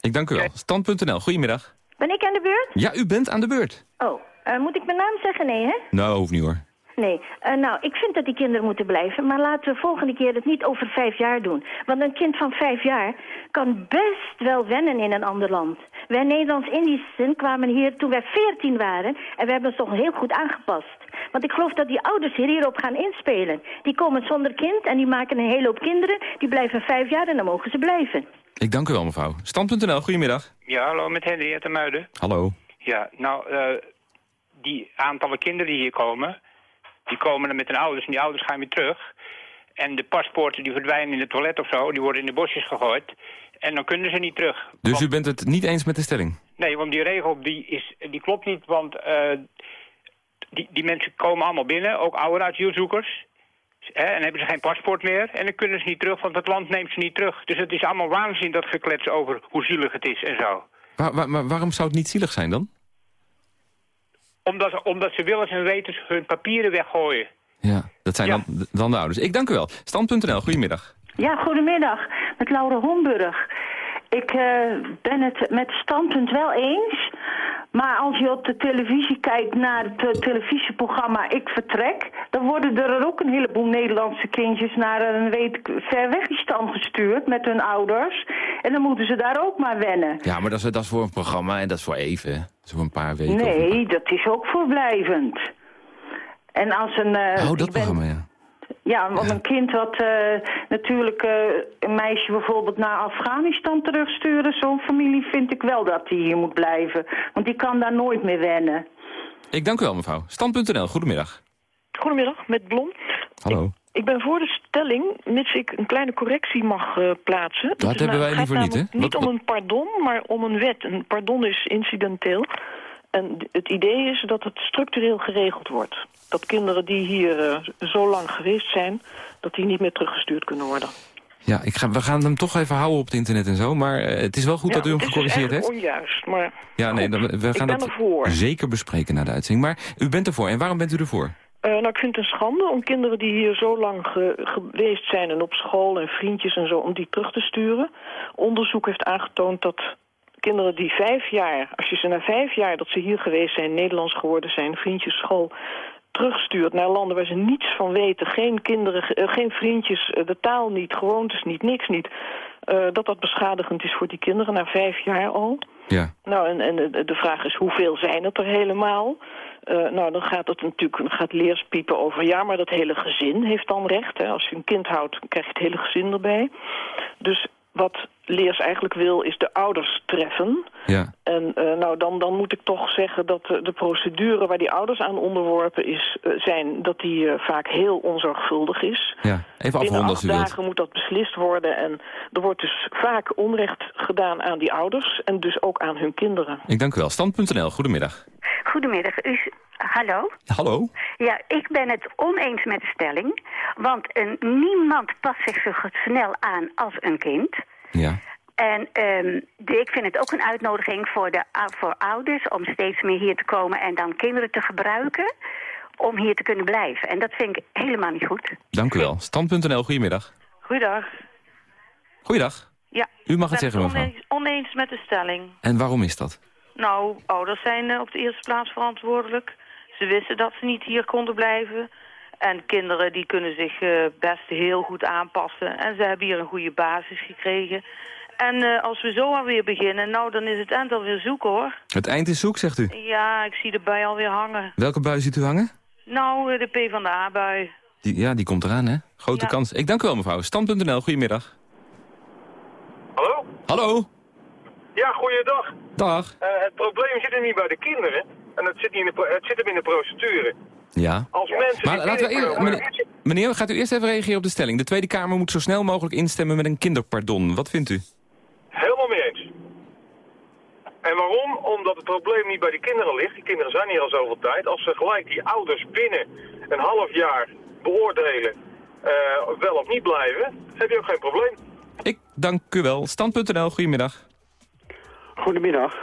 Ik dank u wel. Stand.nl, goedemiddag. Ben ik aan de beurt? Ja, u bent aan de beurt. Oh, uh, moet ik mijn naam zeggen? Nee, hè? Nou, hoeft niet hoor. Nee, uh, nou, ik vind dat die kinderen moeten blijven, maar laten we volgende keer het niet over vijf jaar doen. Want een kind van vijf jaar kan best wel wennen in een ander land. Wij Nederlands-Indischen kwamen hier toen wij veertien waren en we hebben ons toch heel goed aangepast. Want ik geloof dat die ouders hier hierop gaan inspelen. Die komen zonder kind en die maken een hele hoop kinderen, die blijven vijf jaar en dan mogen ze blijven. Ik dank u wel, mevrouw. Stand.nl, goedemiddag. Ja, hallo, met de Muiden. Hallo. Ja, nou, uh, die aantallen kinderen die hier komen... Die komen met hun ouders en die ouders gaan weer terug. En de paspoorten die verdwijnen in het toilet of zo, die worden in de bosjes gegooid. En dan kunnen ze niet terug. Dus want... u bent het niet eens met de stelling? Nee, want die regel die is, die klopt niet, want uh, die, die mensen komen allemaal binnen, ook oude asielzoekers. Hè, en hebben ze geen paspoort meer. En dan kunnen ze niet terug, want het land neemt ze niet terug. Dus het is allemaal waanzin dat geklets over hoe zielig het is en zo. Waar, waar, maar waarom zou het niet zielig zijn dan? Omdat, omdat ze willens en wetens hun papieren weggooien. Ja, dat zijn ja. Dan, dan de ouders. Ik dank u wel. Stand.nl, goedemiddag. Ja, goedemiddag. Met Laura Homburg. Ik uh, ben het met standpunt wel eens. Maar als je op de televisie kijkt naar het uh, televisieprogramma Ik Vertrek... dan worden er ook een heleboel Nederlandse kindjes naar een weet verwegistan gestuurd met hun ouders. En dan moeten ze daar ook maar wennen. Ja, maar dat is, dat is voor een programma en dat is voor even. Dat is voor een paar weken. Nee, dat is ook voor blijvend. En als een... Uh, oh, dat programma, ja. Ja, want een kind wat eh, natuurlijk eh, een meisje bijvoorbeeld naar Afghanistan terugsturen... zo'n familie vind ik wel dat die hier moet blijven. Want die kan daar nooit meer wennen. Ik dank u wel, mevrouw. Stand.nl, goedemiddag. Goedemiddag, met Blom. Hallo. Ik ben voor de stelling, mits ik een kleine correctie mag eh, plaatsen. Dat is hebben wij gaat liever niet, hè? Niet Wat- om een pardon, maar om een wet. Een pardon is incidenteel. En het idee is dat het structureel geregeld wordt. Dat kinderen die hier eh, zo lang geweest zijn, dat die niet meer teruggestuurd kunnen worden. Ja, ik ga, we gaan hem toch even houden op het internet en zo. Maar eh, het is wel goed Ja, dat u hem het is gecorrigeerd heeft. eigenlijk onjuist, maar Ja, nee, dan, we gaan dat ervoor. zeker bespreken na de uitzending. Maar u bent ervoor. En waarom bent u ervoor? Eh, nou, ik vind het een schande om kinderen die hier zo lang ge- geweest zijn... en op school en vriendjes en zo, om die terug te sturen. Onderzoek heeft aangetoond dat kinderen die vijf jaar... als je ze na vijf jaar dat ze hier geweest zijn, Nederlands geworden zijn... vriendjes, school, terugstuurt naar landen waar ze niets van weten... geen kinderen, eh, geen vriendjes, eh, de taal niet, gewoontes niet, niks niet... eh, dat dat beschadigend is voor die kinderen na vijf jaar al. Ja. Nou, en, en de- vraag is hoeveel zijn het er helemaal? Nou, dan gaat het natuurlijk dan gaat leers piepen over... ja, maar dat hele gezin heeft dan recht. Hè. Als je een kind houdt, krijg je het hele gezin erbij. Dus wat leers eigenlijk wil, is de ouders treffen. Ja. En eh, nou, dan, dan moet ik toch zeggen dat eh, de procedure waar die ouders aan onderworpen is, eh, zijn... dat die eh, vaak heel onzorgvuldig is. Ja, even afronden als acht u wilt. dagen moet dat beslist worden. En er wordt dus vaak onrecht gedaan aan die ouders... en dus ook aan hun kinderen. Ik dank u wel. Stand.nl, goedemiddag. Goedemiddag. U, hallo? Hallo? Ja, ik ben het oneens met de stelling. Want een, niemand past zich zo snel aan als een kind. Ja. En ehm, de- ik vind het ook een uitnodiging voor, de, voor ouders... om steeds meer hier te komen en dan kinderen te gebruiken... om hier te kunnen blijven. En dat vind ik helemaal niet goed. Dank u wel. Stand.nl, goedemiddag. Goeiedag. Goeiedag. Ja, U mag het ik ben zeggen, mevrouw. oneens, oneens met de stelling. En waarom is dat? Nou, ouders zijn eh, op de eerste plaats verantwoordelijk. Ze wisten dat ze niet hier konden blijven. En kinderen die kunnen zich eh, best heel goed aanpassen. En ze hebben hier een goede basis gekregen. En eh, als we zo alweer beginnen, nou dan is het eind alweer zoek hoor. Het eind is zoek, zegt u. Ja, ik zie de bui alweer hangen. Welke bui ziet u hangen? Nou, eh, de P van de A-bui. Die, ja, die komt eraan, hè? Grote Ja. kans. Ik dank u wel, mevrouw. Stand.nl, goedemiddag. Hallo? Hallo? Ja, goeiedag. Dag. Eh, het probleem zit er niet bij de kinderen. En het zit, niet in de, pro- het zit hem in de procedure. Ja. Als mensen Maar laten we eerst, meneer, meneer, gaat u eerst even reageren op de stelling. De Tweede Kamer moet zo snel mogelijk instemmen met een kinderpardon. Wat vindt u? Helemaal mee eens. En waarom? Omdat het probleem niet bij de kinderen ligt. Die kinderen zijn hier al zoveel tijd. Als ze gelijk die ouders binnen een half jaar beoordelen eh, wel of niet blijven, heb je ook geen probleem. Ik dank u wel. Stand.nl, goedemiddag. Goedemiddag.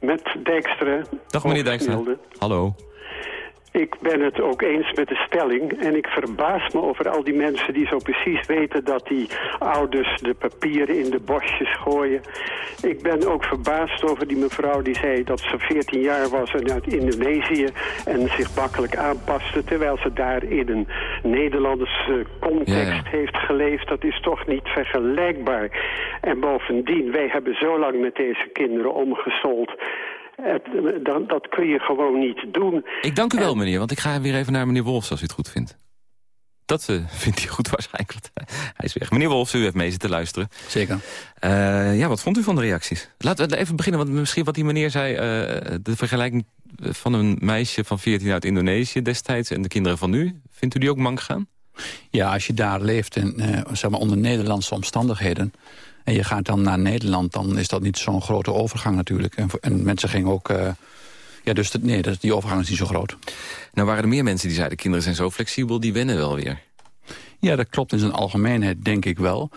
Met Dijkstra. Dag meneer Dijkstra. Hallo. Ik ben het ook eens met de stelling. En ik verbaas me over al die mensen die zo precies weten... dat die ouders de papieren in de bosjes gooien. Ik ben ook verbaasd over die mevrouw die zei dat ze 14 jaar was... en uit Indonesië en zich makkelijk aanpaste... terwijl ze daar in een Nederlandse context Ja, ja. heeft geleefd. Dat is toch niet vergelijkbaar. En bovendien, wij hebben zo lang met deze kinderen omgesold... Het, dan, dat kun je gewoon niet doen. Ik dank u wel, meneer, want ik ga weer even naar meneer Wolfs als u het goed vindt. Dat eh, [LAUGHS] vindt hij goed waarschijnlijk, eh, hij is weg. Meneer Wolfs, u heeft mee zitten luisteren. Zeker. Eh, ja, wat vond u van de reacties? Laten we even beginnen, want misschien wat die meneer zei... eh, de vergelijking van een meisje van 14 uit Indonesië destijds... en de kinderen van nu, vindt u die ook mank gaan? Ja, als je daar leeft in, eh, zeg maar onder Nederlandse omstandigheden... en je gaat dan naar Nederland, dan is dat niet zo'n grote overgang natuurlijk. En, mensen gingen ook... eh, ja, dus dat, nee, dat, die overgang is niet zo groot. Nou waren er meer mensen die zeiden... kinderen zijn zo flexibel, die wennen wel weer. Ja, dat klopt in zijn algemeenheid, denk ik wel.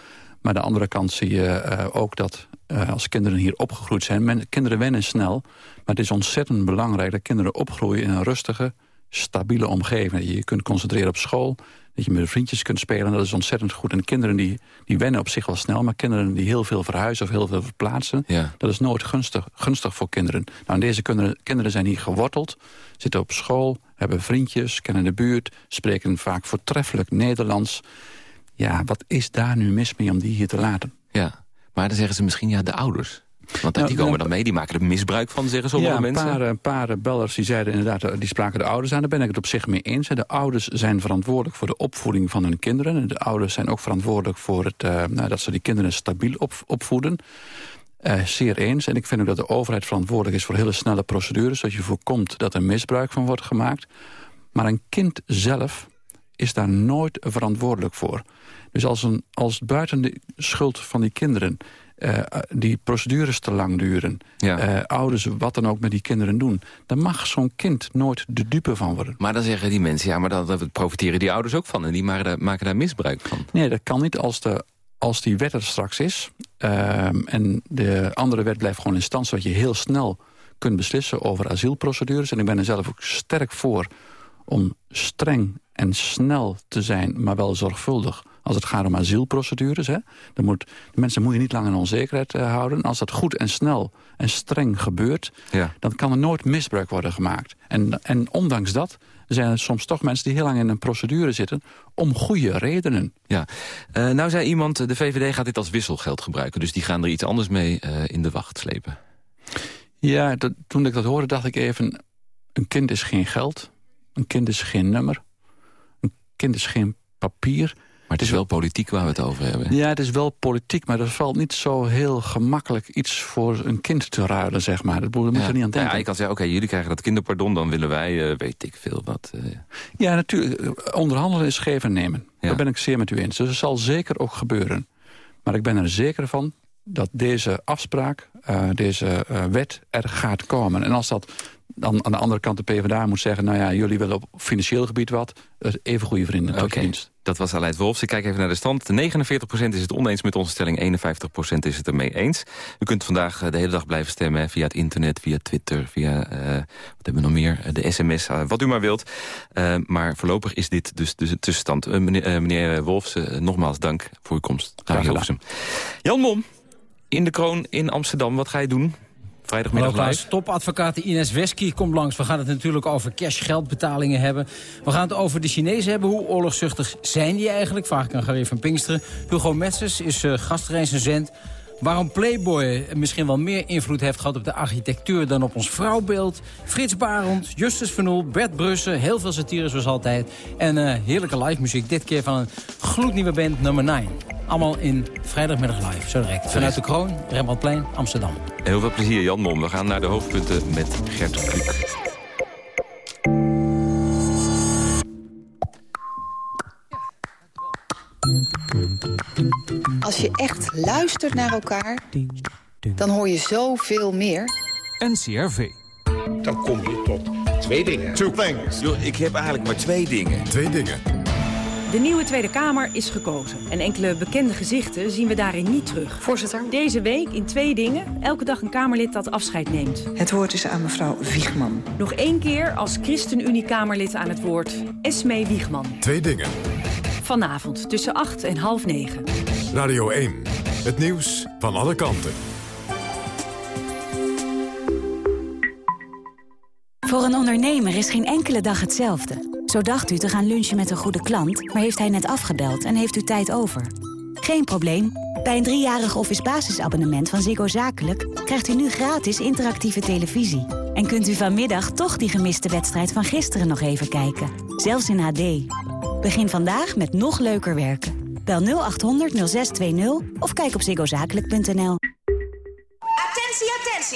Maar aan de andere kant zie je eh, ook dat eh, als kinderen hier opgegroeid zijn... Men, kinderen wennen snel, maar het is ontzettend belangrijk... dat kinderen opgroeien in een rustige, stabiele omgeving. Je kunt concentreren op school, dat je met vriendjes kunt spelen. Dat is ontzettend goed. En kinderen die, die wennen op zich wel snel... maar kinderen die heel veel verhuizen of heel veel verplaatsen... Ja. dat is nooit gunstig, gunstig voor kinderen. Nou, deze kinderen, kinderen zijn hier geworteld, zitten op school... hebben vriendjes, kennen de buurt... spreken vaak voortreffelijk Nederlands... Ja, wat is daar nu mis mee om die hier te laten? Ja, maar dan zeggen ze misschien, ja, de ouders. Want Nou, die komen dan mee, die maken er misbruik van, zeggen sommige ja, mensen. paar, een paar bellers die zeiden inderdaad, eh, die spraken de ouders aan. Daar ben ik het op zich mee eens. De ouders zijn verantwoordelijk voor de opvoeding van hun kinderen. En de ouders zijn ook verantwoordelijk voor het, eh, nou, dat ze die kinderen stabiel op, opvoeden. Eh, zeer eens. En ik vind ook dat de overheid verantwoordelijk is voor hele snelle procedures... zodat je voorkomt dat er misbruik van wordt gemaakt. Maar een kind zelf is daar nooit verantwoordelijk voor. Dus als, een, als buiten de schuld van die kinderen... eh, die procedures te lang duren... eh, ouders wat dan ook met die kinderen doen... dan mag zo'n kind nooit de dupe van worden. Maar dan zeggen die mensen, ja, maar dan dan profiteren die ouders ook van. En die maken daar, maken daar misbruik van. Nee, dat kan niet als, de, als die wet er straks is. ehm, en de andere wet blijft gewoon in stand... zodat je heel snel kunt beslissen over asielprocedures. En ik ben er zelf ook sterk voor om streng en snel te zijn... maar wel zorgvuldig als het gaat om asielprocedures. Hè. Dan moet, de mensen moet je niet lang in onzekerheid eh, houden. Als dat goed en snel en streng gebeurt... Ja. dan kan er nooit misbruik worden gemaakt. En, en ondanks dat zijn er soms toch mensen die heel lang in een procedure zitten... om goede redenen. Ja. Eh, nou zei iemand, de VVD gaat dit als wisselgeld gebruiken. Dus die gaan er iets anders mee eh, in de wacht slepen. Ja, dat, toen ik dat hoorde dacht ik even... een kind is geen geld, een kind is geen nummer... een kind is geen papier... Maar het is wel politiek waar we het over hebben. Ja, het is wel politiek, maar er valt niet zo heel gemakkelijk iets voor een kind te ruilen, zeg maar. Dat moet Ja. er niet aan denken. Ja, je kan zeggen, oké, jullie krijgen dat kinderpardon, dan willen wij, eh, weet ik veel wat. eh. Ja, natuurlijk. Onderhandelen is geven en nemen. Daar ben ik zeer met u eens. Dus dat zal zeker ook gebeuren. Maar ik ben er zeker van dat deze afspraak, eh, deze wet, er gaat komen. En als dat dan aan de andere kant de PvdA moet zeggen... nou ja, jullie willen op financieel gebied wat, eh, even goede vrienden. tot dienst. dat was Aleid Wolfs. Ik kijk even naar de stand. 49% is het oneens met onze stelling, 51% is het ermee eens. U kunt vandaag eh, de hele dag blijven stemmen via het internet, via Twitter, via, eh, wat hebben we nog meer, de sms, wat u maar wilt. Maar voorlopig is dit dus, dus de tussenstand. Meneer, meneer Wolfs, nogmaals dank voor uw komst. Graag gedaan. Jan Mom, in de kroon in Amsterdam, wat ga je doen? Vrijdagmiddag Hallo live. Topadvocaat Ines Wesky komt langs. We gaan het natuurlijk over cash-geldbetalingen hebben. We gaan het over de Chinezen hebben. Hoe oorlogzuchtig zijn die eigenlijk? Vraag ik aan Gary van Pinksteren. Hugo Metzers is uh, gastrecensent. Waarom Playboy misschien wel meer invloed heeft gehad op de architectuur dan op ons vrouwbeeld. Frits Barend, Justus Van Oel, Bert Brussen. Heel veel satire zoals altijd. En uh, heerlijke live muziek. Dit keer van een gloednieuwe band nummer 9. Allemaal in vrijdagmiddag live, zo direct. Vanuit de Kroon, Rembrandtplein, Amsterdam. Heel veel plezier, Jan Mom. We gaan naar de hoofdpunten met Gert Kluk. Als je echt luistert naar elkaar, dan hoor je zoveel meer. NCRV. Dan kom je tot twee dingen. Two things. Yo, ik heb eigenlijk maar twee dingen. Twee dingen. De nieuwe Tweede Kamer is gekozen. En enkele bekende gezichten zien we daarin niet terug. Voorzitter. Deze week in twee dingen. Elke dag een Kamerlid dat afscheid neemt. Het woord is aan mevrouw Wiegman. Nog één keer als ChristenUnie-Kamerlid aan het woord. Esmee Wiegman. Twee dingen. Vanavond tussen 8 en half 9. Radio 1. Het nieuws van alle kanten. Voor een ondernemer is geen enkele dag hetzelfde. Zo dacht u te gaan lunchen met een goede klant, maar heeft hij net afgebeld en heeft u tijd over. Geen probleem. Bij een driejarig office basisabonnement van Ziggo Zakelijk... krijgt u nu gratis interactieve televisie. En kunt u vanmiddag toch die gemiste wedstrijd van gisteren nog even kijken. Zelfs in HD. Begin vandaag met nog leuker werken. Bel 0800 0620 of kijk op ziggozakelijk.nl.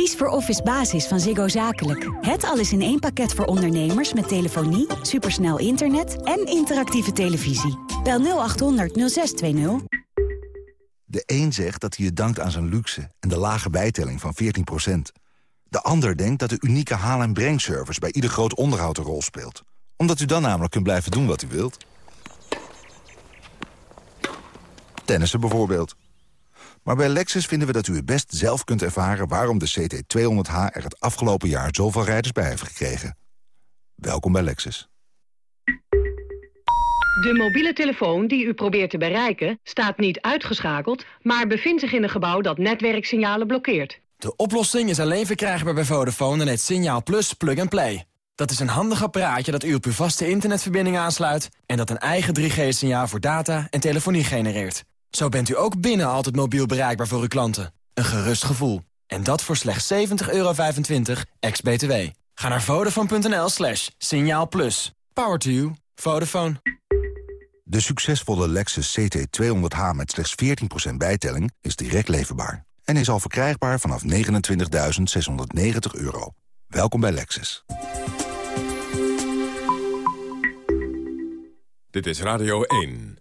Kies voor Office Basis van Ziggo Zakelijk. Het alles in één pakket voor ondernemers met telefonie, supersnel internet en interactieve televisie. Bel 0800 0620. De een zegt dat hij het dankt aan zijn luxe en de lage bijtelling van 14%. De ander denkt dat de unieke haal- en brengservice bij ieder groot onderhoud een rol speelt. Omdat u dan namelijk kunt blijven doen wat u wilt. Tennissen bijvoorbeeld. Maar bij Lexus vinden we dat u het best zelf kunt ervaren... waarom de CT200H er het afgelopen jaar zoveel rijders bij heeft gekregen. Welkom bij Lexus. De mobiele telefoon die u probeert te bereiken staat niet uitgeschakeld... maar bevindt zich in een gebouw dat netwerksignalen blokkeert. De oplossing is alleen verkrijgbaar bij Vodafone en het Signaal Plus Plug and Play. Dat is een handig apparaatje dat u op uw vaste internetverbinding aansluit... en dat een eigen 3G-signaal voor data en telefonie genereert. Zo bent u ook binnen altijd mobiel bereikbaar voor uw klanten. Een gerust gevoel. En dat voor slechts 70,25 euro ex-BTW. Ga naar vodafone.nl slash signaal plus. Power to you. Vodafone. De succesvolle Lexus CT200H met slechts 14% bijtelling is direct leverbaar. En is al verkrijgbaar vanaf 29.690 euro. Welkom bij Lexus. Dit is Radio 1.